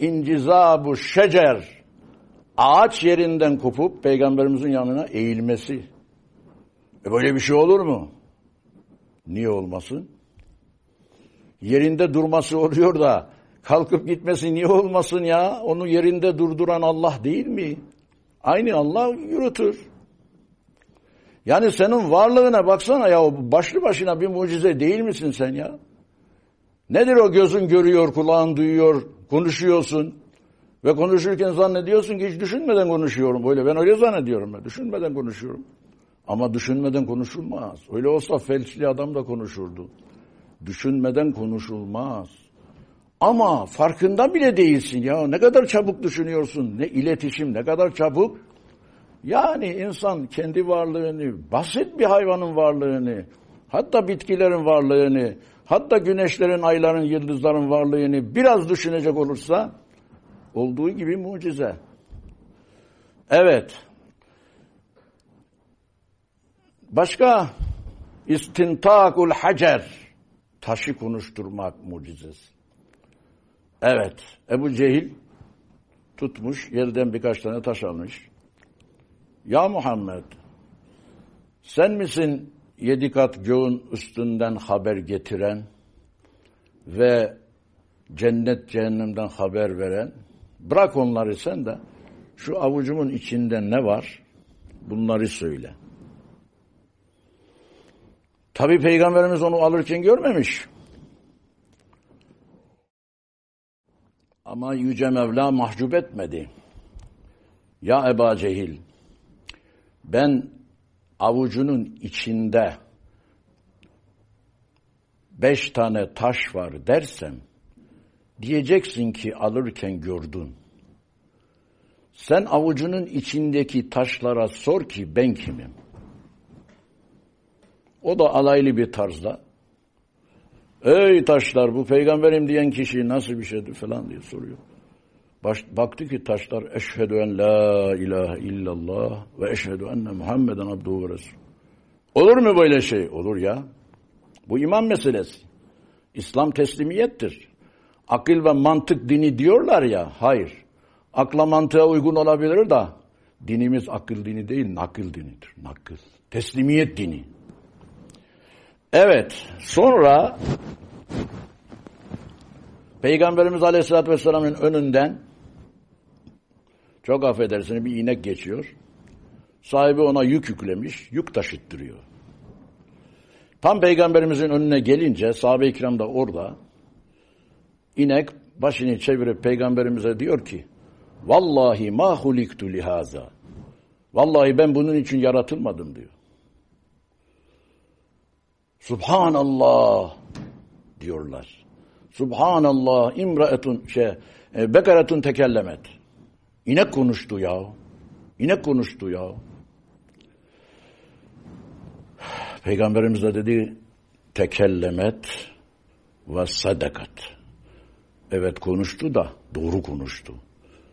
incizabu şecer ağaç yerinden kopup peygamberimizin yanına eğilmesi. E böyle bir şey olur mu? Niye olmasın? Yerinde durması oluyor da kalkıp gitmesi niye olmasın ya? Onu yerinde durduran Allah değil mi? Aynı Allah yürütür. Yani senin varlığına baksana ya başlı başına bir mucize değil misin sen ya? Nedir o gözün görüyor, kulağın duyuyor, konuşuyorsun. Ve konuşurken zannediyorsun ki hiç düşünmeden konuşuyorum. Böyle ben öyle zannediyorum ben. Düşünmeden konuşuyorum. Ama düşünmeden konuşulmaz. Öyle olsa felçli adam da konuşurdu. Düşünmeden konuşulmaz. Ama farkında bile değilsin ya. Ne kadar çabuk düşünüyorsun. Ne iletişim ne kadar çabuk. Yani insan kendi varlığını, basit bir hayvanın varlığını, hatta bitkilerin varlığını, hatta güneşlerin, ayların, yıldızların varlığını biraz düşünecek olursa olduğu gibi mucize. Evet. Başka istintakul hacer taşı konuşturmak mucizesi. Evet. Ebu Cehil tutmuş, yerden birkaç tane taş almış. Ya Muhammed, sen misin yedi kat göğün üstünden haber getiren ve cennet cehennemden haber veren? Bırak onları sen de şu avucumun içinde ne var? Bunları söyle. Tabi Peygamberimiz onu alırken görmemiş. Ama Yüce Mevla mahcup etmedi. Ya Eba Cehil ben avucunun içinde beş tane taş var dersem diyeceksin ki alırken gördün. Sen avucunun içindeki taşlara sor ki ben kimim? O da alaylı bir tarzda ey taşlar bu peygamberim diyen kişi nasıl bir şeydir falan diye soruyor. Baş, baktı ki taşlar eşhedü en la ilahe illallah ve eşhedü enne Muhammeden abduhu ve resul. Olur mu böyle şey? Olur ya. Bu iman meselesi. İslam teslimiyettir. Akıl ve mantık dini diyorlar ya. Hayır. Akla mantığa uygun olabilir da dinimiz akıl dini değil, nakıl dinidir. Nakıl. Teslimiyet dini. Evet. Sonra Peygamberimiz Aleyhisselatü Vesselam'ın önünden çok affedersiniz bir inek geçiyor. Sahibi ona yük yüklemiş, yük taşıttırıyor. Tam peygamberimizin önüne gelince sahabe-i kiram da orada inek başını çevirip peygamberimize diyor ki Vallahi ma huliktu lihaza. Vallahi ben bunun için yaratılmadım diyor. Subhanallah diyorlar. Subhanallah imraetun şey e, bekaretun tekellemet. İnek konuştu ya. İnek konuştu ya. Peygamberimiz de dedi tekellemet ve sadakat. Evet konuştu da doğru konuştu.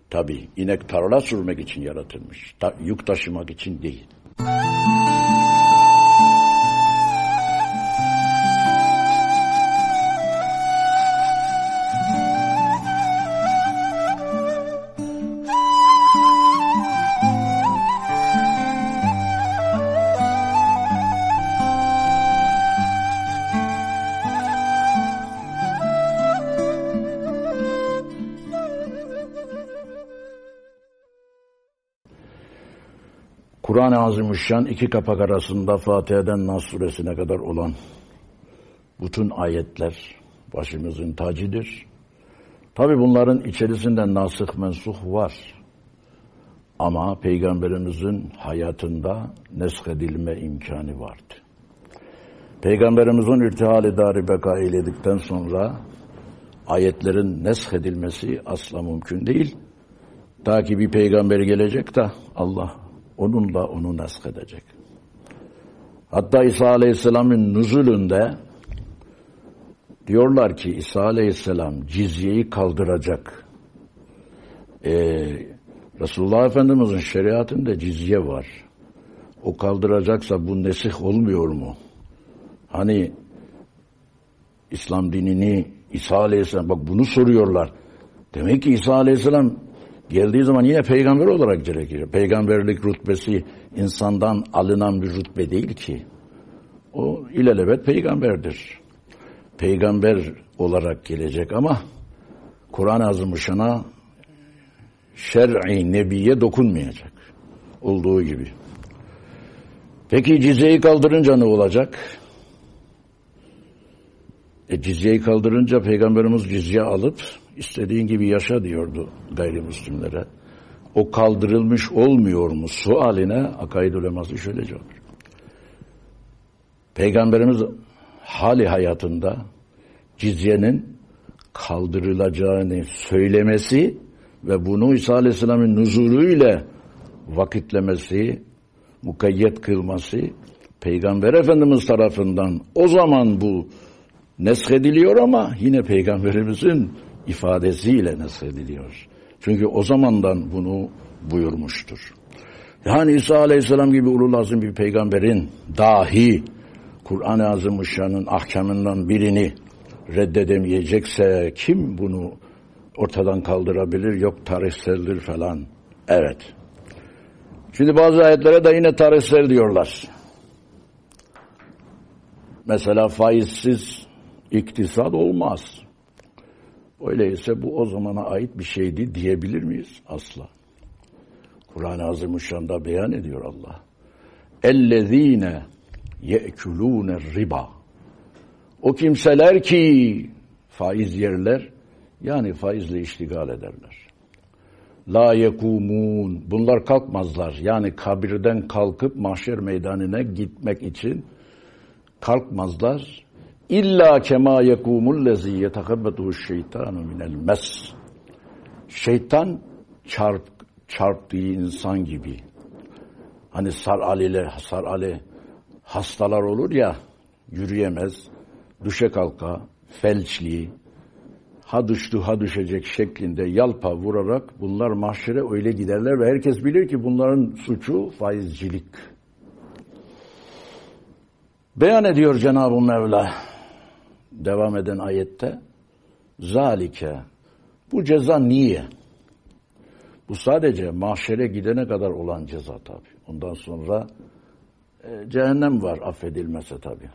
Tabi inek tarla sürmek için yaratılmış. Ta, yük taşımak için değil. Kur'an-ı Azimüşşan iki kapak arasında Fatiha'dan Nas suresine kadar olan bütün ayetler başımızın tacıdır. Tabi bunların içerisinde nasıh mensuh var. Ama Peygamberimizin hayatında neshedilme imkanı vardı. Peygamberimizin irtihal-i dari beka eyledikten sonra ayetlerin neshedilmesi asla mümkün değil. Ta ki bir peygamber gelecek de Allah onunla onu nask edecek. Hatta İsa Aleyhisselam'ın nüzulünde diyorlar ki İsa Aleyhisselam cizyeyi kaldıracak. Ee, Resulullah Efendimiz'in şeriatında cizye var. O kaldıracaksa bu nesih olmuyor mu? Hani İslam dinini İsa Aleyhisselam bak bunu soruyorlar. Demek ki İsa Aleyhisselam geldiği zaman yine peygamber olarak gerekir. Peygamberlik rütbesi insandan alınan bir rütbe değil ki. O ilelebet peygamberdir. Peygamber olarak gelecek ama Kur'an-ı Azimuşşan'a şer'i nebiye dokunmayacak. Olduğu gibi. Peki cizyeyi kaldırınca ne olacak? E cizyeyi kaldırınca Peygamberimiz cizye alıp istediğin gibi yaşa diyordu gayrimüslimlere. O kaldırılmış olmuyor mu sualine akaid uleması şöyle cevap Peygamberimiz hali hayatında cizyenin kaldırılacağını söylemesi ve bunu İsa Aleyhisselam'ın nuzulüyle vakitlemesi, mukayyet kılması Peygamber Efendimiz tarafından o zaman bu neshediliyor ama yine Peygamberimizin ifadesiyle neslediliyor. Çünkü o zamandan bunu buyurmuştur. Yani İsa Aleyhisselam gibi ulul azim bir peygamberin dahi Kur'an-ı Azimuşşan'ın ahkamından birini reddedemeyecekse kim bunu ortadan kaldırabilir? Yok tarihseldir falan. Evet. Şimdi bazı ayetlere de yine tarihsel diyorlar. Mesela faizsiz iktisat olmaz. Öyleyse bu o zamana ait bir şeydi diyebilir miyiz? Asla. Kur'an-ı Azimuşşan'da beyan ediyor Allah. اَلَّذ۪ينَ يَأْكُلُونَ riba. O kimseler ki faiz yerler, yani faizle iştigal ederler. La yekumun. Bunlar kalkmazlar. Yani kabirden kalkıp mahşer meydanına gitmek için kalkmazlar. İlla kema yekumul lezi yetekabbetuhu şeytanu minel mes. Şeytan çarp, çarptığı insan gibi. Hani saraliler, sarali hastalar olur ya, yürüyemez, düşe kalka, felçli, ha düştü ha düşecek şeklinde yalpa vurarak bunlar mahşere öyle giderler ve herkes bilir ki bunların suçu faizcilik. Beyan ediyor Cenab-ı Mevla devam eden ayette zalike bu ceza niye? Bu sadece mahşere gidene kadar olan ceza tabi. Ondan sonra e, cehennem var affedilmese tabi.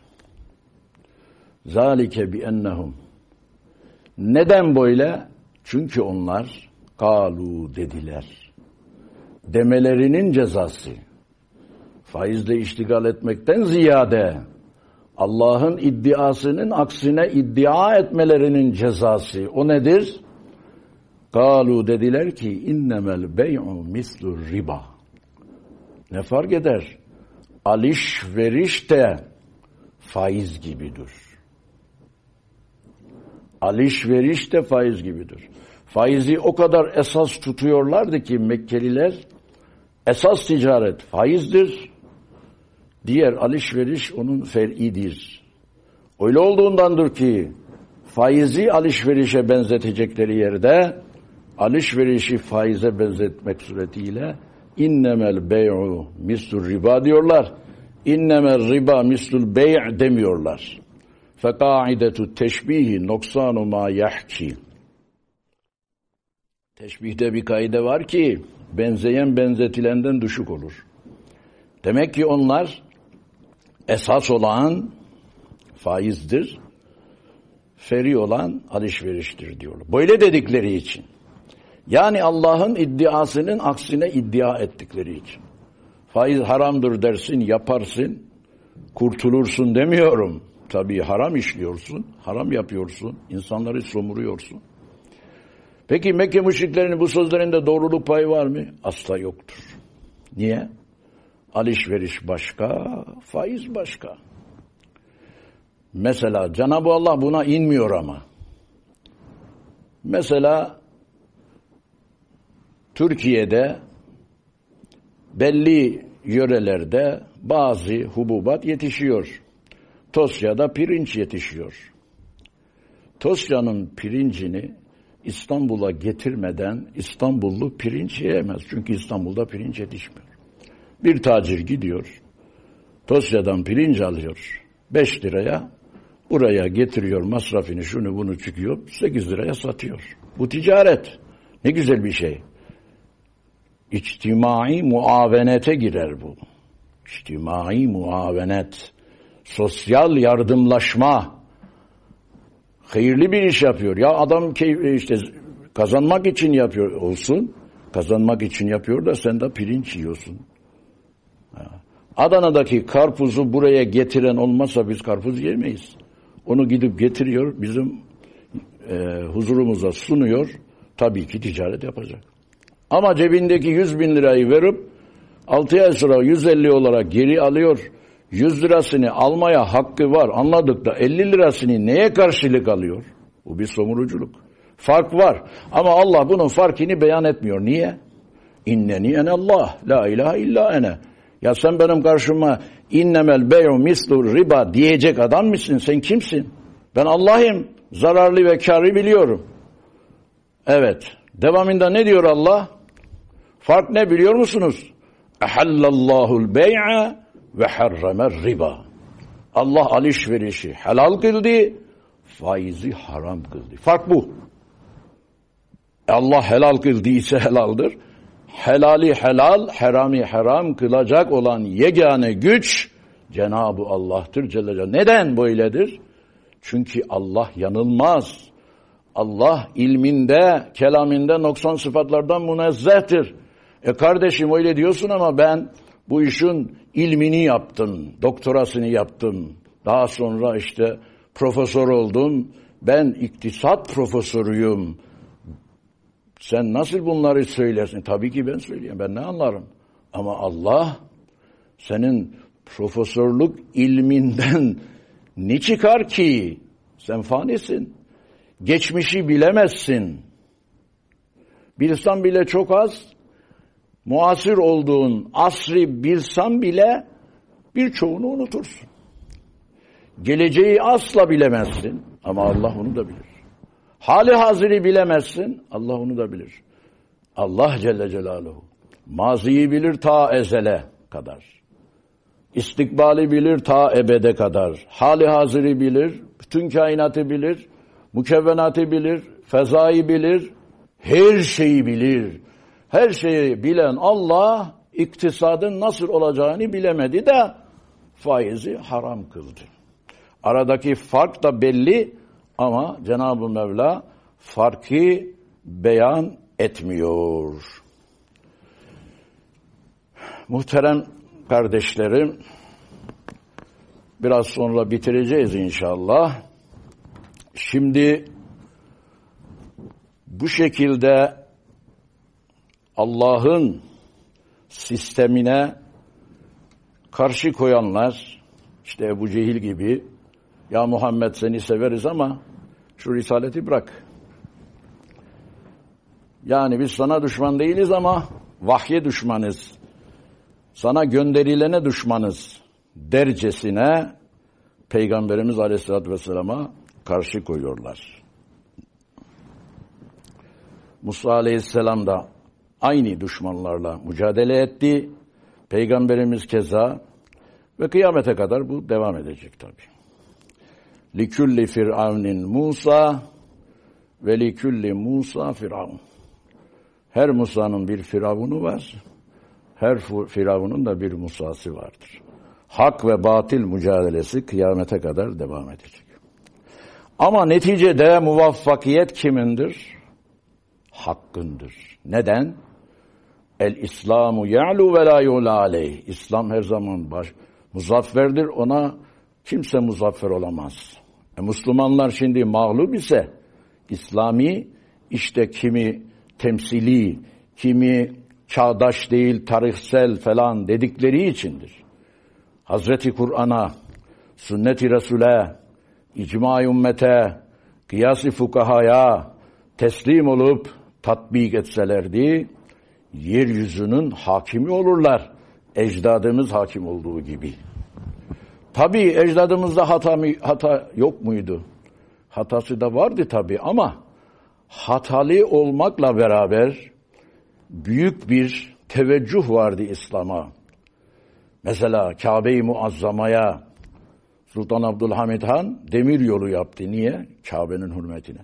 Zalike bi ennehum neden böyle? Çünkü onlar kalu dediler. Demelerinin cezası faizle iştigal etmekten ziyade Allah'ın iddiasının aksine iddia etmelerinin cezası. O nedir? Kalu dediler ki innemel bey'u mislu riba. Ne fark eder? Alışveriş de faiz gibidir. Alışveriş de faiz gibidir. Faizi o kadar esas tutuyorlardı ki Mekkeliler esas ticaret faizdir. Diğer alışveriş onun fer'idir. Öyle olduğundandır ki faizi alışverişe benzetecekleri yerde alışverişi faize benzetmek suretiyle innemel bey'u mislul riba diyorlar. İnnemel riba mislul bey' demiyorlar. Fekaidetu teşbihi noksanu ma yahki. Teşbihde bir kaide var ki benzeyen benzetilenden düşük olur. Demek ki onlar esas olan faizdir, feri olan alışveriştir diyorlar. Böyle dedikleri için. Yani Allah'ın iddiasının aksine iddia ettikleri için. Faiz haramdır dersin, yaparsın, kurtulursun demiyorum. Tabii haram işliyorsun, haram yapıyorsun, insanları somuruyorsun. Peki Mekke müşriklerinin bu sözlerinde doğruluk payı var mı? Asla yoktur. Niye? Alışveriş başka, faiz başka. Mesela Cenab-ı Allah buna inmiyor ama. Mesela Türkiye'de belli yörelerde bazı hububat yetişiyor. Tosya'da pirinç yetişiyor. Tosya'nın pirincini İstanbul'a getirmeden İstanbullu pirinç yiyemez. Çünkü İstanbul'da pirinç yetişmiyor. Bir tacir gidiyor. Tosya'dan pirinç alıyor. 5 liraya buraya getiriyor masrafını şunu bunu çıkıyor. 8 liraya satıyor. Bu ticaret. Ne güzel bir şey. İçtimai muavenete girer bu. İçtimai muavenet. Sosyal yardımlaşma. Hayırlı bir iş yapıyor. Ya adam işte kazanmak için yapıyor olsun. Kazanmak için yapıyor da sen de pirinç yiyorsun. Adana'daki karpuzu buraya getiren olmazsa biz karpuz yemeyiz. Onu gidip getiriyor, bizim e, huzurumuza sunuyor. Tabii ki ticaret yapacak. Ama cebindeki 100 bin lirayı verip 6 ay sonra 150 olarak geri alıyor. 100 lirasını almaya hakkı var. Anladık da 50 lirasını neye karşılık alıyor? Bu bir somuruculuk. Fark var. Ama Allah bunun farkını beyan etmiyor. Niye? İnneni Allah, La ilahe illa ene. Ya sen benim karşıma innemel beyu mislu riba diyecek adam mısın? Sen kimsin? Ben Allah'ım. Zararlı ve karı biliyorum. Evet. Devamında ne diyor Allah? Fark ne biliyor musunuz? Ehallallahul bey'a ve harramer riba. Allah alışverişi helal kıldı, faizi haram kıldı. Fark bu. Allah helal kıldıysa helaldir. Helali helal, harami haram kılacak olan yegane güç Cenab-ı Allah'tır Celle Celle. Neden böyledir? Çünkü Allah yanılmaz. Allah ilminde, kelaminde noksan sıfatlardan münezzehtir. E kardeşim öyle diyorsun ama ben bu işin ilmini yaptım, doktorasını yaptım. Daha sonra işte profesör oldum. Ben iktisat profesörüyüm. Sen nasıl bunları söylersin? Tabii ki ben söyleyeyim. Ben ne anlarım? Ama Allah senin profesörlük ilminden ne çıkar ki? Sen fanisin. Geçmişi bilemezsin. Bilsen bile çok az, muasır olduğun asri bilsen bile birçoğunu unutursun. Geleceği asla bilemezsin ama Allah onu da bilir. Hali haziri bilemezsin, Allah onu da bilir. Allah Celle Celaluhu maziyi bilir ta ezele kadar. İstikbali bilir ta ebede kadar. Hali haziri bilir, bütün kainatı bilir, mükevvenatı bilir, fezayı bilir, her şeyi bilir. Her şeyi bilen Allah iktisadın nasıl olacağını bilemedi de faizi haram kıldı. Aradaki fark da belli ama Cenab-ı Mevla farkı beyan etmiyor. Muhterem kardeşlerim, biraz sonra bitireceğiz inşallah. Şimdi bu şekilde Allah'ın sistemine karşı koyanlar, işte Ebu Cehil gibi, ya Muhammed seni severiz ama şu risaleti bırak. Yani biz sana düşman değiliz ama vahye düşmanız. Sana gönderilene düşmanız dercesine Peygamberimiz Aleyhisselatü Vesselam'a karşı koyuyorlar. Musa Aleyhisselam da aynı düşmanlarla mücadele etti. Peygamberimiz keza ve kıyamete kadar bu devam edecek tabi. Likulli firavnin Musa ve likulli Musa firavun. Her Musa'nın bir firavunu var. Her firavunun da bir Musa'sı vardır. Hak ve batil mücadelesi kıyamete kadar devam edecek. Ama neticede muvaffakiyet kimindir? Hakkındır. Neden? El İslamu ya'lu ve la. İslam her zaman baş, muzafferdir. Ona kimse muzaffer olamaz. E, Müslümanlar şimdi mağlup ise İslami işte kimi temsili, kimi çağdaş değil, tarihsel falan dedikleri içindir. Hazreti Kur'an'a, sünnet-i Resul'e, icma-i ümmete, kıyas-ı fukahaya teslim olup tatbik etselerdi, yeryüzünün hakimi olurlar. Ecdadımız hakim olduğu gibi. Tabii ecdadımızda hata, hata yok muydu? Hatası da vardı tabii ama hatalı olmakla beraber büyük bir teveccüh vardı İslam'a. Mesela Kabe-i Muazzama'ya Sultan Abdülhamid Han demir yolu yaptı. Niye? Kabe'nin hürmetine.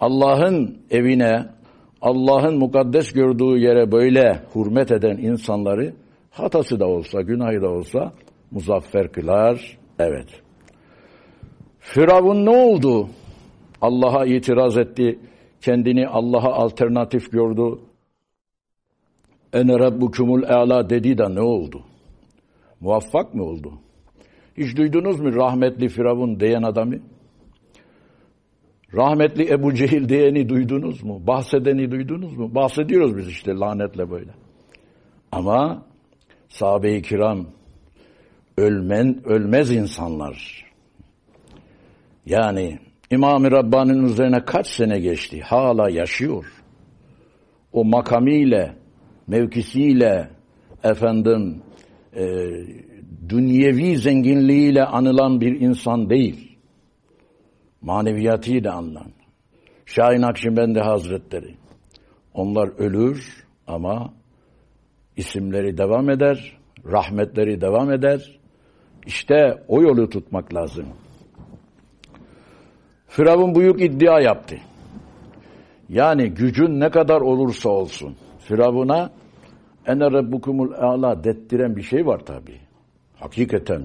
Allah'ın evine, Allah'ın mukaddes gördüğü yere böyle hürmet eden insanları hatası da olsa, günahı da olsa muzaffer kılar. Evet. Firavun ne oldu? Allah'a itiraz etti. Kendini Allah'a alternatif gördü. Ene rabbukumul e'la dedi de ne oldu? Muvaffak mı oldu? Hiç duydunuz mu rahmetli Firavun diyen adamı? Rahmetli Ebu Cehil diyeni duydunuz mu? Bahsedeni duydunuz mu? Bahsediyoruz biz işte lanetle böyle. Ama sahabe-i kiram ölmen, ölmez insanlar. Yani İmam-ı Rabbani'nin üzerine kaç sene geçti? Hala yaşıyor. O makamiyle, mevkisiyle, efendim, e, dünyevi zenginliğiyle anılan bir insan değil. Maneviyatıyla anılan. Şahin Akşibendi Hazretleri. Onlar ölür ama isimleri devam eder, rahmetleri devam eder. İşte o yolu tutmak lazım. Firavun büyük iddia yaptı. Yani gücün ne kadar olursa olsun Firavun'a ene rabbukumul a'la dettiren bir şey var tabi. Hakikaten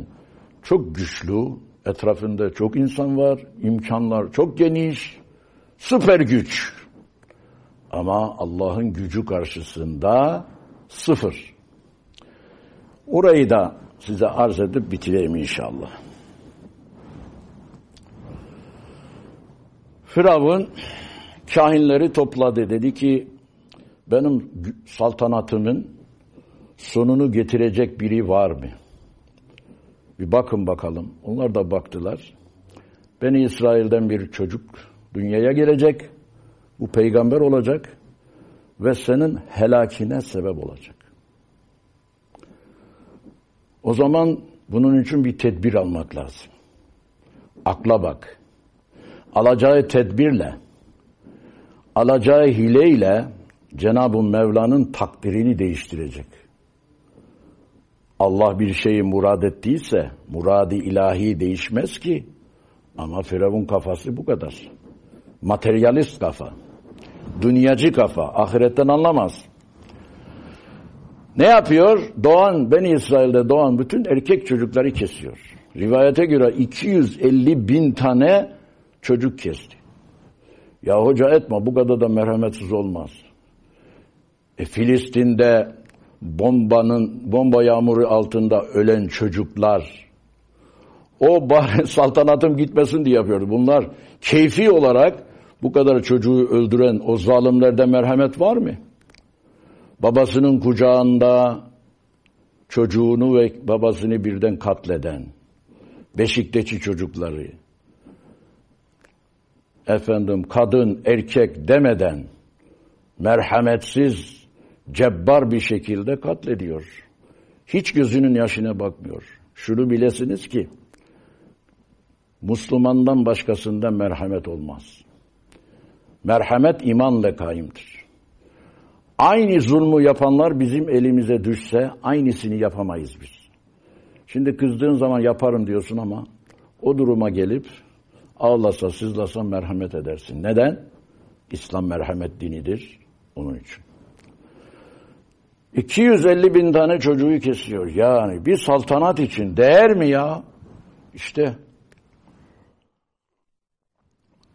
çok güçlü, etrafında çok insan var, imkanlar çok geniş, süper güç. Ama Allah'ın gücü karşısında sıfır. Orayı da size arz edip bitireyim inşallah. Firavun kahinleri topladı. Dedi ki benim saltanatımın sonunu getirecek biri var mı? Bir bakın bakalım. Onlar da baktılar. Beni İsrail'den bir çocuk dünyaya gelecek. Bu peygamber olacak ve senin helakine sebep olacak. O zaman bunun için bir tedbir almak lazım. Akla bak. Alacağı tedbirle, alacağı hileyle Cenab-ı Mevla'nın takdirini değiştirecek. Allah bir şeyi murad ettiyse muradi ilahi değişmez ki. Ama Firavun kafası bu kadar. Materyalist kafa. Dünyacı kafa. Ahiretten anlamaz. Ne yapıyor? Doğan, Ben İsrail'de doğan bütün erkek çocukları kesiyor. Rivayete göre 250 bin tane çocuk kesti. Ya hoca etme bu kadar da merhametsiz olmaz. E, Filistin'de bombanın bomba yağmuru altında ölen çocuklar o saltanatım gitmesin diye yapıyordu. Bunlar keyfi olarak bu kadar çocuğu öldüren o zalimlerde merhamet var mı? Babasının kucağında çocuğunu ve babasını birden katleden, Beşik'teki çocukları, efendim kadın, erkek demeden merhametsiz, cebbar bir şekilde katlediyor. Hiç gözünün yaşına bakmıyor. Şunu bilesiniz ki, Müslümandan başkasında merhamet olmaz. Merhamet imanla kaimdir. Aynı zulmü yapanlar bizim elimize düşse aynısını yapamayız biz. Şimdi kızdığın zaman yaparım diyorsun ama o duruma gelip ağlasa sızlasa merhamet edersin. Neden? İslam merhamet dinidir. Onun için. 250 bin tane çocuğu kesiyor. Yani bir saltanat için değer mi ya? İşte.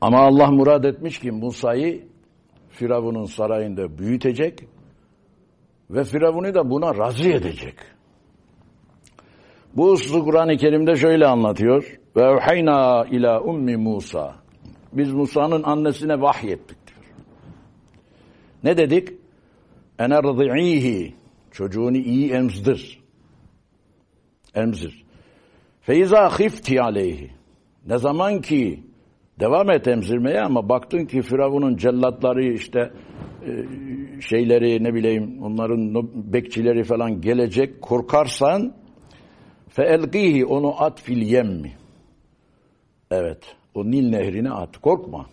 Ama Allah murad etmiş ki Musa'yı Firavun'un sarayında büyütecek ve Firavun'u da buna razı edecek. Bu hususu Kur'an-ı Kerim'de şöyle anlatıyor. Ve evhayna ila ummi Musa. Biz Musa'nın annesine vahyettik diyor. Ne dedik? Ene rıd'ihi. Çocuğunu iyi emzdir. Emzir. Feiza khifti aleyhi. Ne zaman ki devam et emzirmeye ama baktın ki Firavun'un cellatları işte e, şeyleri ne bileyim onların bekçileri falan gelecek korkarsan fe elgihi onu at fil yemmi. Evet o Nil nehrine at korkma.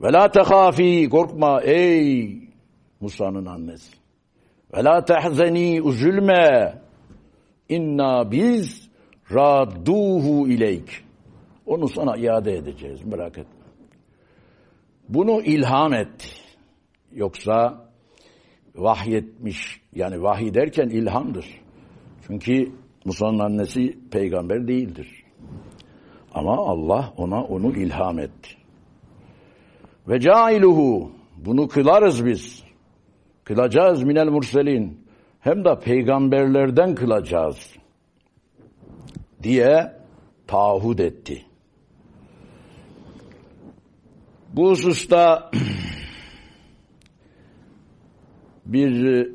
Ve la tehafi korkma ey Musa'nın annesi. Ve la tehzeni üzülme. İnna biz radduhu ileyk. Onu sana iade edeceğiz merak etme. Bunu ilham etti. Yoksa vahyetmiş yani vahiy derken ilhamdır. Çünkü Musa'nın annesi peygamber değildir. Ama Allah ona onu ilham etti. Ve cailuhu bunu kılarız biz. Kılacağız minel murselin. Hem de peygamberlerden kılacağız. Diye taahhüt etti. Bu hususta bir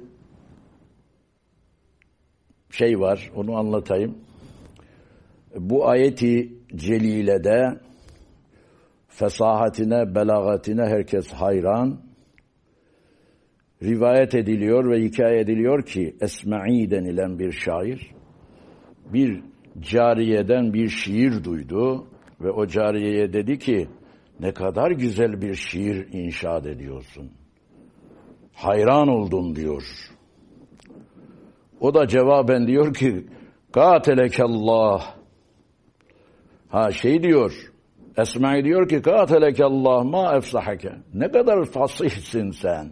şey var, onu anlatayım. Bu ayeti celilede fesahatine, belagatine herkes hayran. Rivayet ediliyor ve hikaye ediliyor ki Esma'i denilen bir şair bir cariyeden bir şiir duydu ve o cariyeye dedi ki ne kadar güzel bir şiir inşaat ediyorsun. Hayran oldum diyor. O da cevaben diyor ki Katelekallah. Ha şey diyor. Esma diyor ki Katelekallah ma efsahake. Ne kadar fasihsin sen.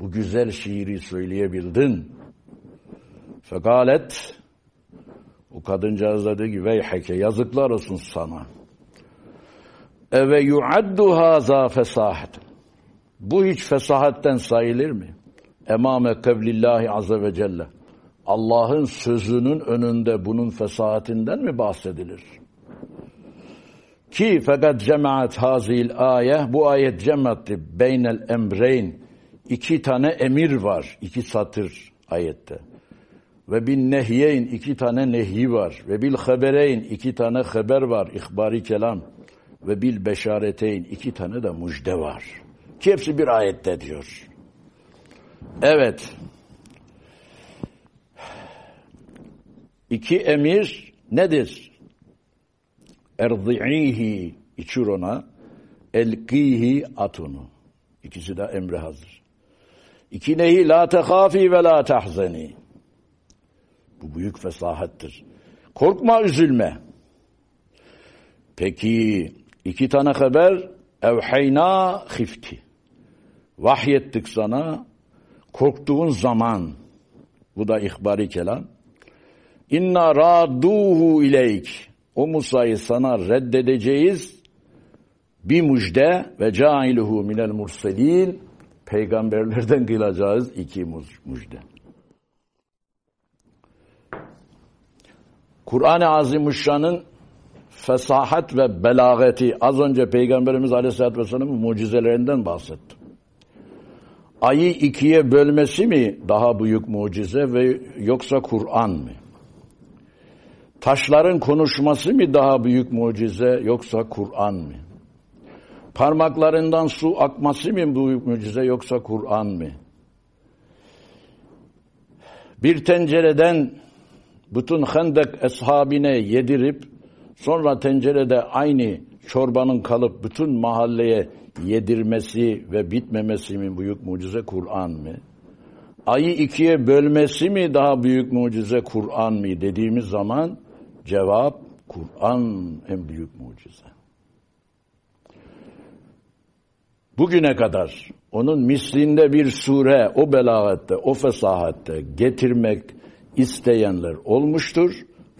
Bu güzel şiiri söyleyebildin. Fekalet o kadıncağız dedi ki veyheke yazıklar olsun sana. Eve yuaddu haza fesahat. Bu hiç fesahatten sayılır mı? Emame kevlillahi azze ve celle. Allah'ın sözünün önünde bunun fesahatinden mi bahsedilir? Ki fakat cemaat hazil ayet bu ayet cemaatti beynel emreyn iki tane emir var iki satır ayette ve bin nehyeyn iki tane nehi var ve bil habereyn iki tane haber var ihbari kelam ve bil beşareteyn iki tane de müjde var. Ki hepsi bir ayette diyor. Evet. İki emir nedir? Erzi'ihi içir ona. Elkihi at ikisi de emre hazır. İki nehi la tehafi ve la tahzeni bu büyük fesahattir. Korkma, üzülme. Peki iki tane haber evheyna hifti. Vahyettik sana korktuğun zaman bu da ihbari kelam. İnna radduhu ileyk. O Musa'yı sana reddedeceğiz. Bir müjde ve cailuhu minel murselin peygamberlerden kılacağız iki müjde. Kur'an-ı Azimuşşan'ın fesahat ve belagati az önce Peygamberimiz Aleyhisselatü Vesselam'ın mucizelerinden bahsettim. Ayı ikiye bölmesi mi daha büyük mucize ve yoksa Kur'an mı? Taşların konuşması mı daha büyük mucize yoksa Kur'an mı? Parmaklarından su akması mı büyük mucize yoksa Kur'an mı? Bir tencereden bütün hendek eshabine yedirip sonra tencerede aynı çorbanın kalıp bütün mahalleye yedirmesi ve bitmemesi mi büyük mucize Kur'an mı? Ayı ikiye bölmesi mi daha büyük mucize Kur'an mı dediğimiz zaman cevap Kur'an en büyük mucize. Bugüne kadar onun mislinde bir sure o belagatte, o fesahatte getirmek isteyenler olmuştur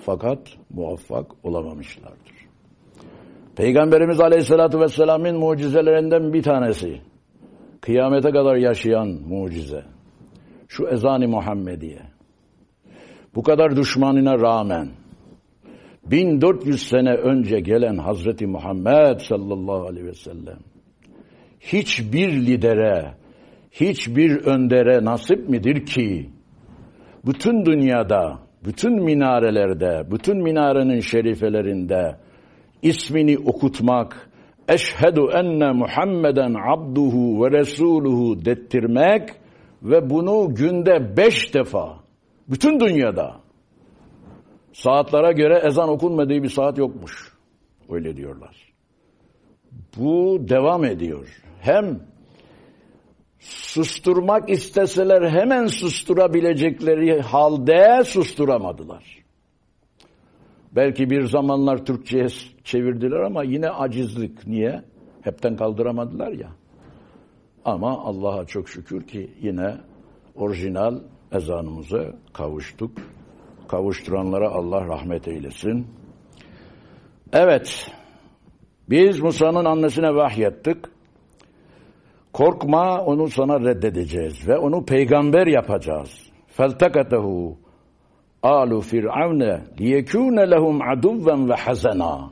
fakat muvaffak olamamışlardır. Peygamberimiz Aleyhisselatü Vesselam'ın mucizelerinden bir tanesi, kıyamete kadar yaşayan mucize, şu ezan-ı Muhammediye. Bu kadar düşmanına rağmen, 1400 sene önce gelen Hazreti Muhammed sallallahu aleyhi ve sellem, hiçbir lidere, hiçbir öndere nasip midir ki, bütün dünyada, bütün minarelerde, bütün minarenin şerifelerinde ismini okutmak, eşhedü enne Muhammeden abduhu ve resuluhu dettirmek ve bunu günde beş defa, bütün dünyada, saatlere göre ezan okunmadığı bir saat yokmuş. Öyle diyorlar. Bu devam ediyor. Hem susturmak isteseler hemen susturabilecekleri halde susturamadılar. Belki bir zamanlar Türkçe'ye çevirdiler ama yine acizlik. Niye? Hepten kaldıramadılar ya. Ama Allah'a çok şükür ki yine orijinal ezanımıza kavuştuk. Kavuşturanlara Allah rahmet eylesin. Evet, biz Musa'nın annesine vahyettik. Korkma onu sana reddedeceğiz ve onu peygamber yapacağız. Feltekatehu alu firavne liyekûne lehum aduvven ve hazena.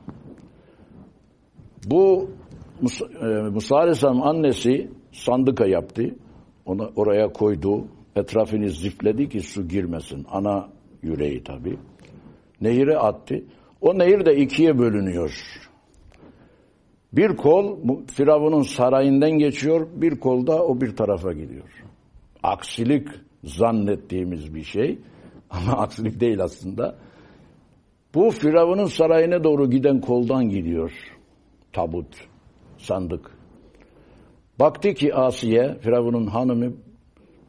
Bu e, Musa Aleyhisselam annesi sandıka yaptı. Onu oraya koydu. Etrafını zifledi ki su girmesin. Ana yüreği tabi. Nehire attı. O nehir de ikiye bölünüyor. Bir kol Firavun'un sarayından geçiyor, bir kol da o bir tarafa gidiyor. Aksilik zannettiğimiz bir şey ama aksilik değil aslında. Bu Firavun'un sarayına doğru giden koldan gidiyor. Tabut, sandık. Baktı ki Asiye, Firavun'un hanımı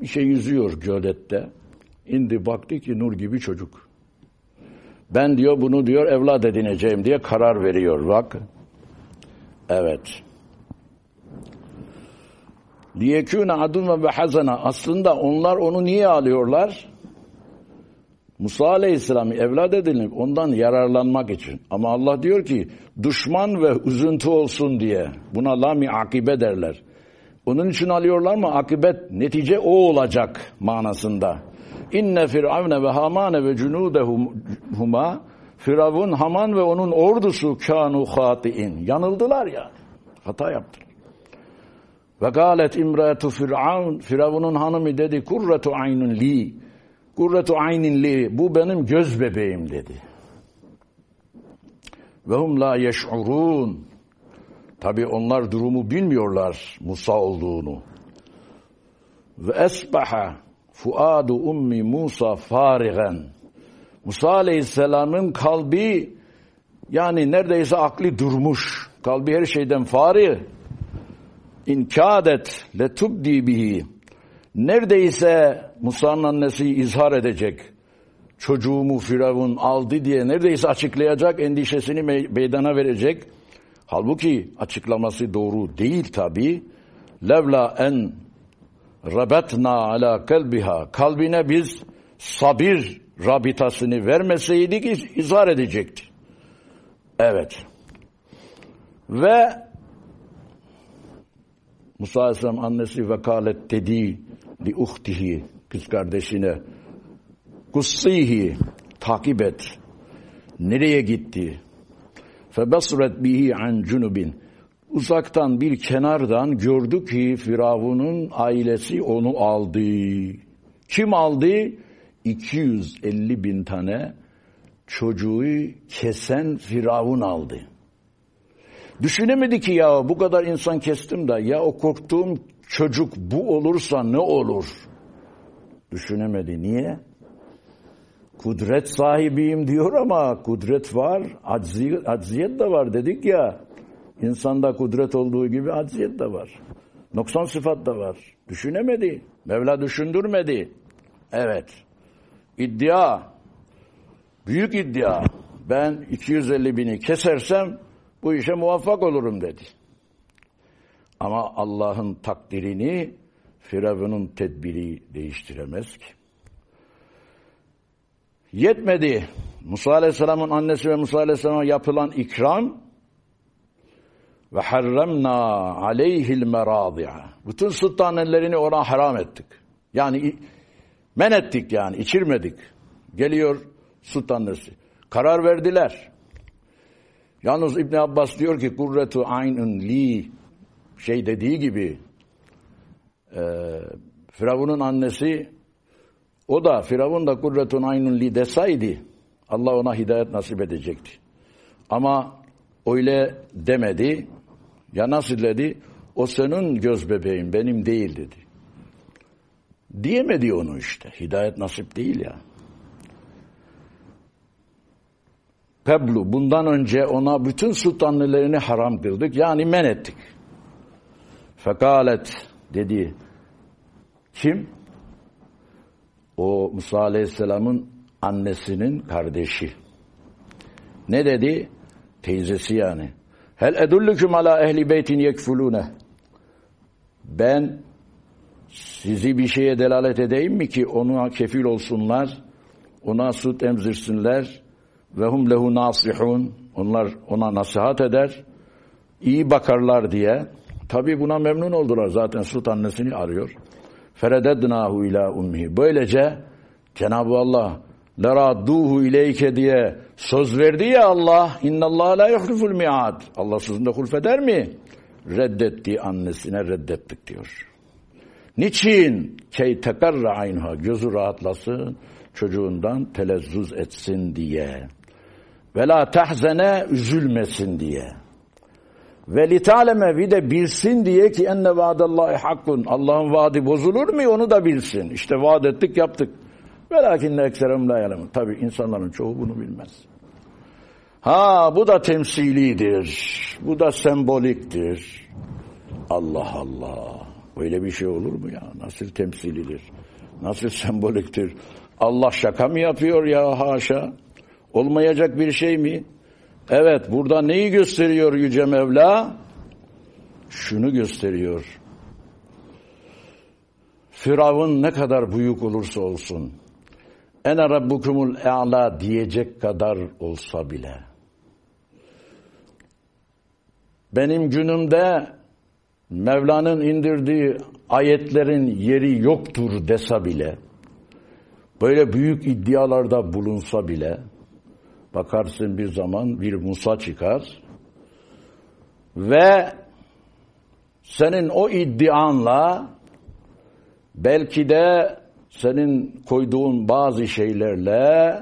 bir şey yüzüyor gölette. İndi baktı ki nur gibi çocuk. Ben diyor bunu diyor evlat edineceğim diye karar veriyor bak. Evet. Liyekûne adun ve hazana. Aslında onlar onu niye alıyorlar? Musa Aleyhisselam'ı evlat edinip ondan yararlanmak için. Ama Allah diyor ki düşman ve üzüntü olsun diye. Buna lami akibe derler. Onun için alıyorlar mı? Akibet, netice o olacak manasında. İnne firavne ve hamane ve cunudehuma Firavun, Haman ve onun ordusu kanu hatiin. Yanıldılar ya. Hata yaptılar. Ve galet imratu firavun. Firavun'un hanımı dedi kurretu aynun li. Kurretu aynin li. Bu benim göz bebeğim dedi. Ve hum la yeş'urun. Tabi onlar durumu bilmiyorlar Musa olduğunu. Ve esbaha fuadu ummi Musa farigen. Musa Aleyhisselam'ın kalbi yani neredeyse akli durmuş. Kalbi her şeyden fari. İnkadet letubdi bihi. Neredeyse Musa'nın annesi izhar edecek. Çocuğumu Firavun aldı diye neredeyse açıklayacak, endişesini meydana verecek. Halbuki açıklaması doğru değil tabi. Levla en rabetna ala kalbiha. Kalbine biz sabir rabitasını vermeseydik izhar edecekti. Evet. Ve Musa Aleyhisselam annesi vekalet dedi li uhtihi kız kardeşine kussihi takip et. Nereye gitti? Febasret bihi an cunubin. Uzaktan bir kenardan gördü ki Firavun'un ailesi onu aldı. Kim aldı? 250 bin tane çocuğu kesen Firavun aldı. Düşünemedi ki ya bu kadar insan kestim de ya o korktuğum çocuk bu olursa ne olur? Düşünemedi. Niye? Kudret sahibiyim diyor ama kudret var, aczi, acziyet de var dedik ya. İnsanda kudret olduğu gibi acziyet de var. Noksan sıfat da var. Düşünemedi. Mevla düşündürmedi. Evet. İddia. Büyük iddia. Ben 250 bini kesersem bu işe muvaffak olurum dedi. Ama Allah'ın takdirini Firavun'un tedbiri değiştiremez ki. Yetmedi. Musa Aleyhisselam'ın annesi ve Musa Aleyhisselam'a yapılan ikram ve harramna aleyhil meradi'a. Bütün süt tanelerini ona haram ettik. Yani men ettik yani içirmedik. Geliyor tanesi. Karar verdiler. Yalnız İbn Abbas diyor ki kurretu aynun li şey dediği gibi e, Firavun'un annesi o da Firavun da kurretun aynun li desaydı Allah ona hidayet nasip edecekti. Ama öyle demedi. Ya nasıl dedi? O senin göz bebeğin benim değil dedi. Diyemedi onu işte. Hidayet nasip değil ya. Peblu bundan önce ona bütün sultanlılarını haram kıldık. Yani men ettik. Fekalet dedi. Kim? O Musa Aleyhisselam'ın annesinin kardeşi. Ne dedi? Teyzesi yani. Hel edullukum ala ehli beytin yekfulune. Ben sizi bir şeye delalet edeyim mi ki ona kefil olsunlar, ona süt emzirsinler ve hum lehu nasihun. Onlar ona nasihat eder, iyi bakarlar diye. Tabi buna memnun oldular. Zaten süt annesini arıyor. Feredednahu ila ummihi. Böylece Cenab-ı Allah leradduhu ileyke diye söz verdi ya Allah innallah la yuhliful miad. Allah sözünde hulfeder mi? Reddetti annesine reddettik diyor. Niçin? Key tekarra aynha gözü rahatlasın çocuğundan telezzüz etsin diye. Ve la tahzene üzülmesin diye. Ve li taleme bir de bilsin diye ki enne vaadallahi hakkun. Allah'ın vaadi bozulur mu onu da bilsin. İşte vaat ettik yaptık. Velakinne ekserim la yalemun. Tabi insanların çoğu bunu bilmez. Ha bu da temsilidir. Bu da semboliktir. Allah Allah. Öyle bir şey olur mu ya? Nasıl temsilidir? Nasıl semboliktir? Allah şaka mı yapıyor ya haşa? Olmayacak bir şey mi? Evet burada neyi gösteriyor Yüce Mevla? Şunu gösteriyor. Firavun ne kadar büyük olursa olsun ene rabbukumul e'la diyecek kadar olsa bile benim günümde Mevla'nın indirdiği ayetlerin yeri yoktur dese bile böyle büyük iddialarda bulunsa bile Bakarsın bir zaman bir Musa çıkar ve senin o iddianla belki de senin koyduğun bazı şeylerle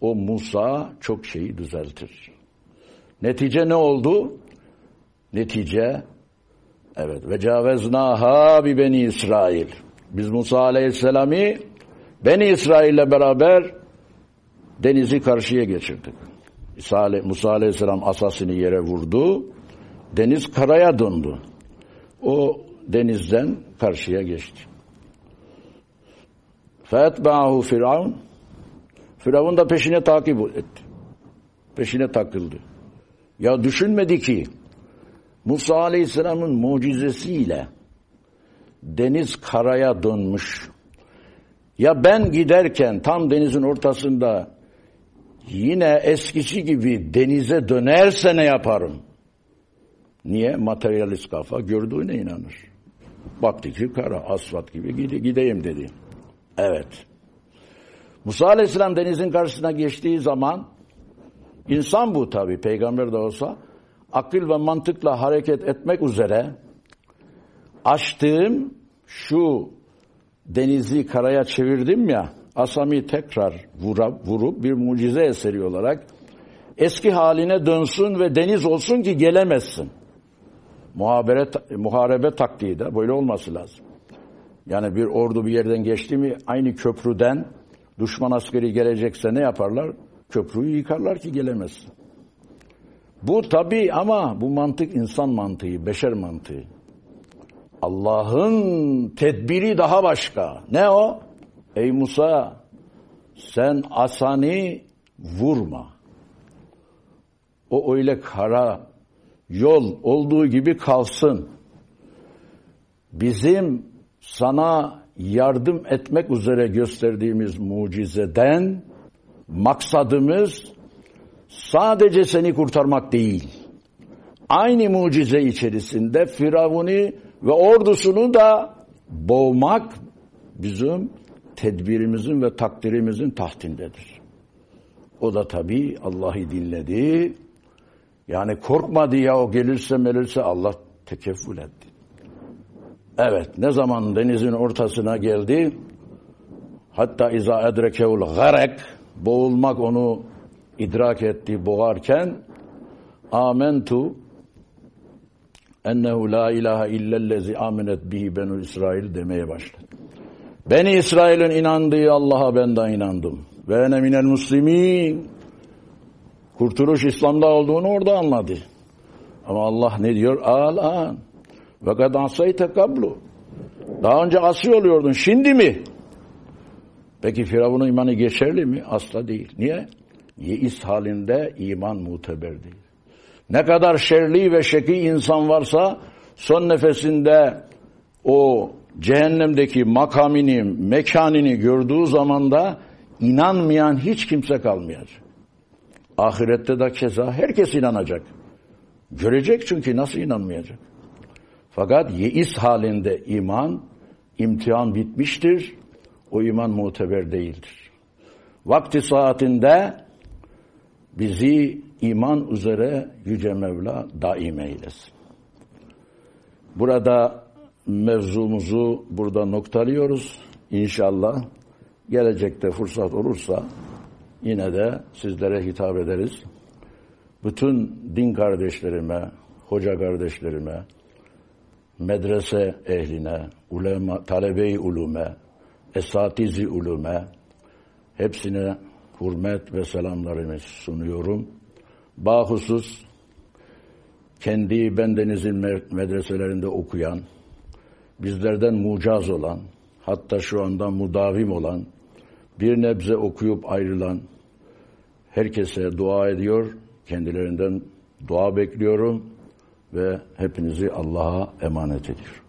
o Musa çok şeyi düzeltir. Netice ne oldu? Netice Evet. Ve caveznaha bi beni İsrail. Biz Musa Aleyhisselam'ı Beni İsrail'le beraber denizi karşıya geçirdik. İsa, Musa Aleyhisselam asasını yere vurdu. Deniz karaya döndü. O denizden karşıya geçti. Fetbahu Firavun Firavun da peşine takip etti. Peşine takıldı. Ya düşünmedi ki Musa Aleyhisselam'ın mucizesiyle deniz karaya dönmüş. Ya ben giderken tam denizin ortasında yine eskisi gibi denize dönerse ne yaparım? Niye? Materyalist kafa gördüğüne inanır. Baktı ki kara asfalt gibi gide, gideyim dedi. Evet. Musa Aleyhisselam denizin karşısına geçtiği zaman insan bu tabi peygamber de olsa akıl ve mantıkla hareket etmek üzere açtığım şu denizi karaya çevirdim ya asami tekrar vurup, vurup bir mucize eseri olarak eski haline dönsün ve deniz olsun ki gelemezsin. Muhabere, muharebe taktiği de böyle olması lazım. Yani bir ordu bir yerden geçti mi aynı köprüden düşman askeri gelecekse ne yaparlar? Köprüyü yıkarlar ki gelemezsin. Bu tabi ama bu mantık insan mantığı, beşer mantığı. Allah'ın tedbiri daha başka. Ne o? Ey Musa sen asani vurma. O öyle kara yol olduğu gibi kalsın. Bizim sana yardım etmek üzere gösterdiğimiz mucizeden maksadımız sadece seni kurtarmak değil. Aynı mucize içerisinde Firavun'u ve ordusunu da boğmak bizim tedbirimizin ve takdirimizin tahtindedir. O da tabi Allah'ı dinledi. Yani korkmadı ya o gelirse melirse Allah tekeffül etti. Evet ne zaman denizin ortasına geldi hatta iza edrekevul garek boğulmak onu idrak etti boğarken amentu ennehu la ilahe illellezi amenet bihi benu İsrail demeye başladı. Beni İsrail'in inandığı Allah'a ben de inandım. Ve ene minel muslimin. Kurtuluş İslam'da olduğunu orada anladı. Ama Allah ne diyor? Alan. Ve kad asayte. Daha önce asi oluyordun. Şimdi mi? Peki Firavun'un imanı geçerli mi? Asla değil. Niye? Yeis halinde iman muteber değil. Ne kadar şerli ve şeki insan varsa son nefesinde o cehennemdeki makamini, mekanini gördüğü zaman da inanmayan hiç kimse kalmayacak. Ahirette de keza herkes inanacak. Görecek çünkü nasıl inanmayacak. Fakat yeis halinde iman, imtihan bitmiştir. O iman muteber değildir. Vakti saatinde bizi iman üzere Yüce Mevla daim eylesin. Burada mevzumuzu burada noktalıyoruz. İnşallah gelecekte fırsat olursa yine de sizlere hitap ederiz. Bütün din kardeşlerime, hoca kardeşlerime, medrese ehline, ulema, talebe-i ulume, esatizi ulume hepsine hürmet ve selamlarımı sunuyorum. Bahusus kendi bendenizin medreselerinde okuyan, bizlerden mucaz olan, hatta şu anda mudavim olan, bir nebze okuyup ayrılan herkese dua ediyor, kendilerinden dua bekliyorum ve hepinizi Allah'a emanet ediyorum.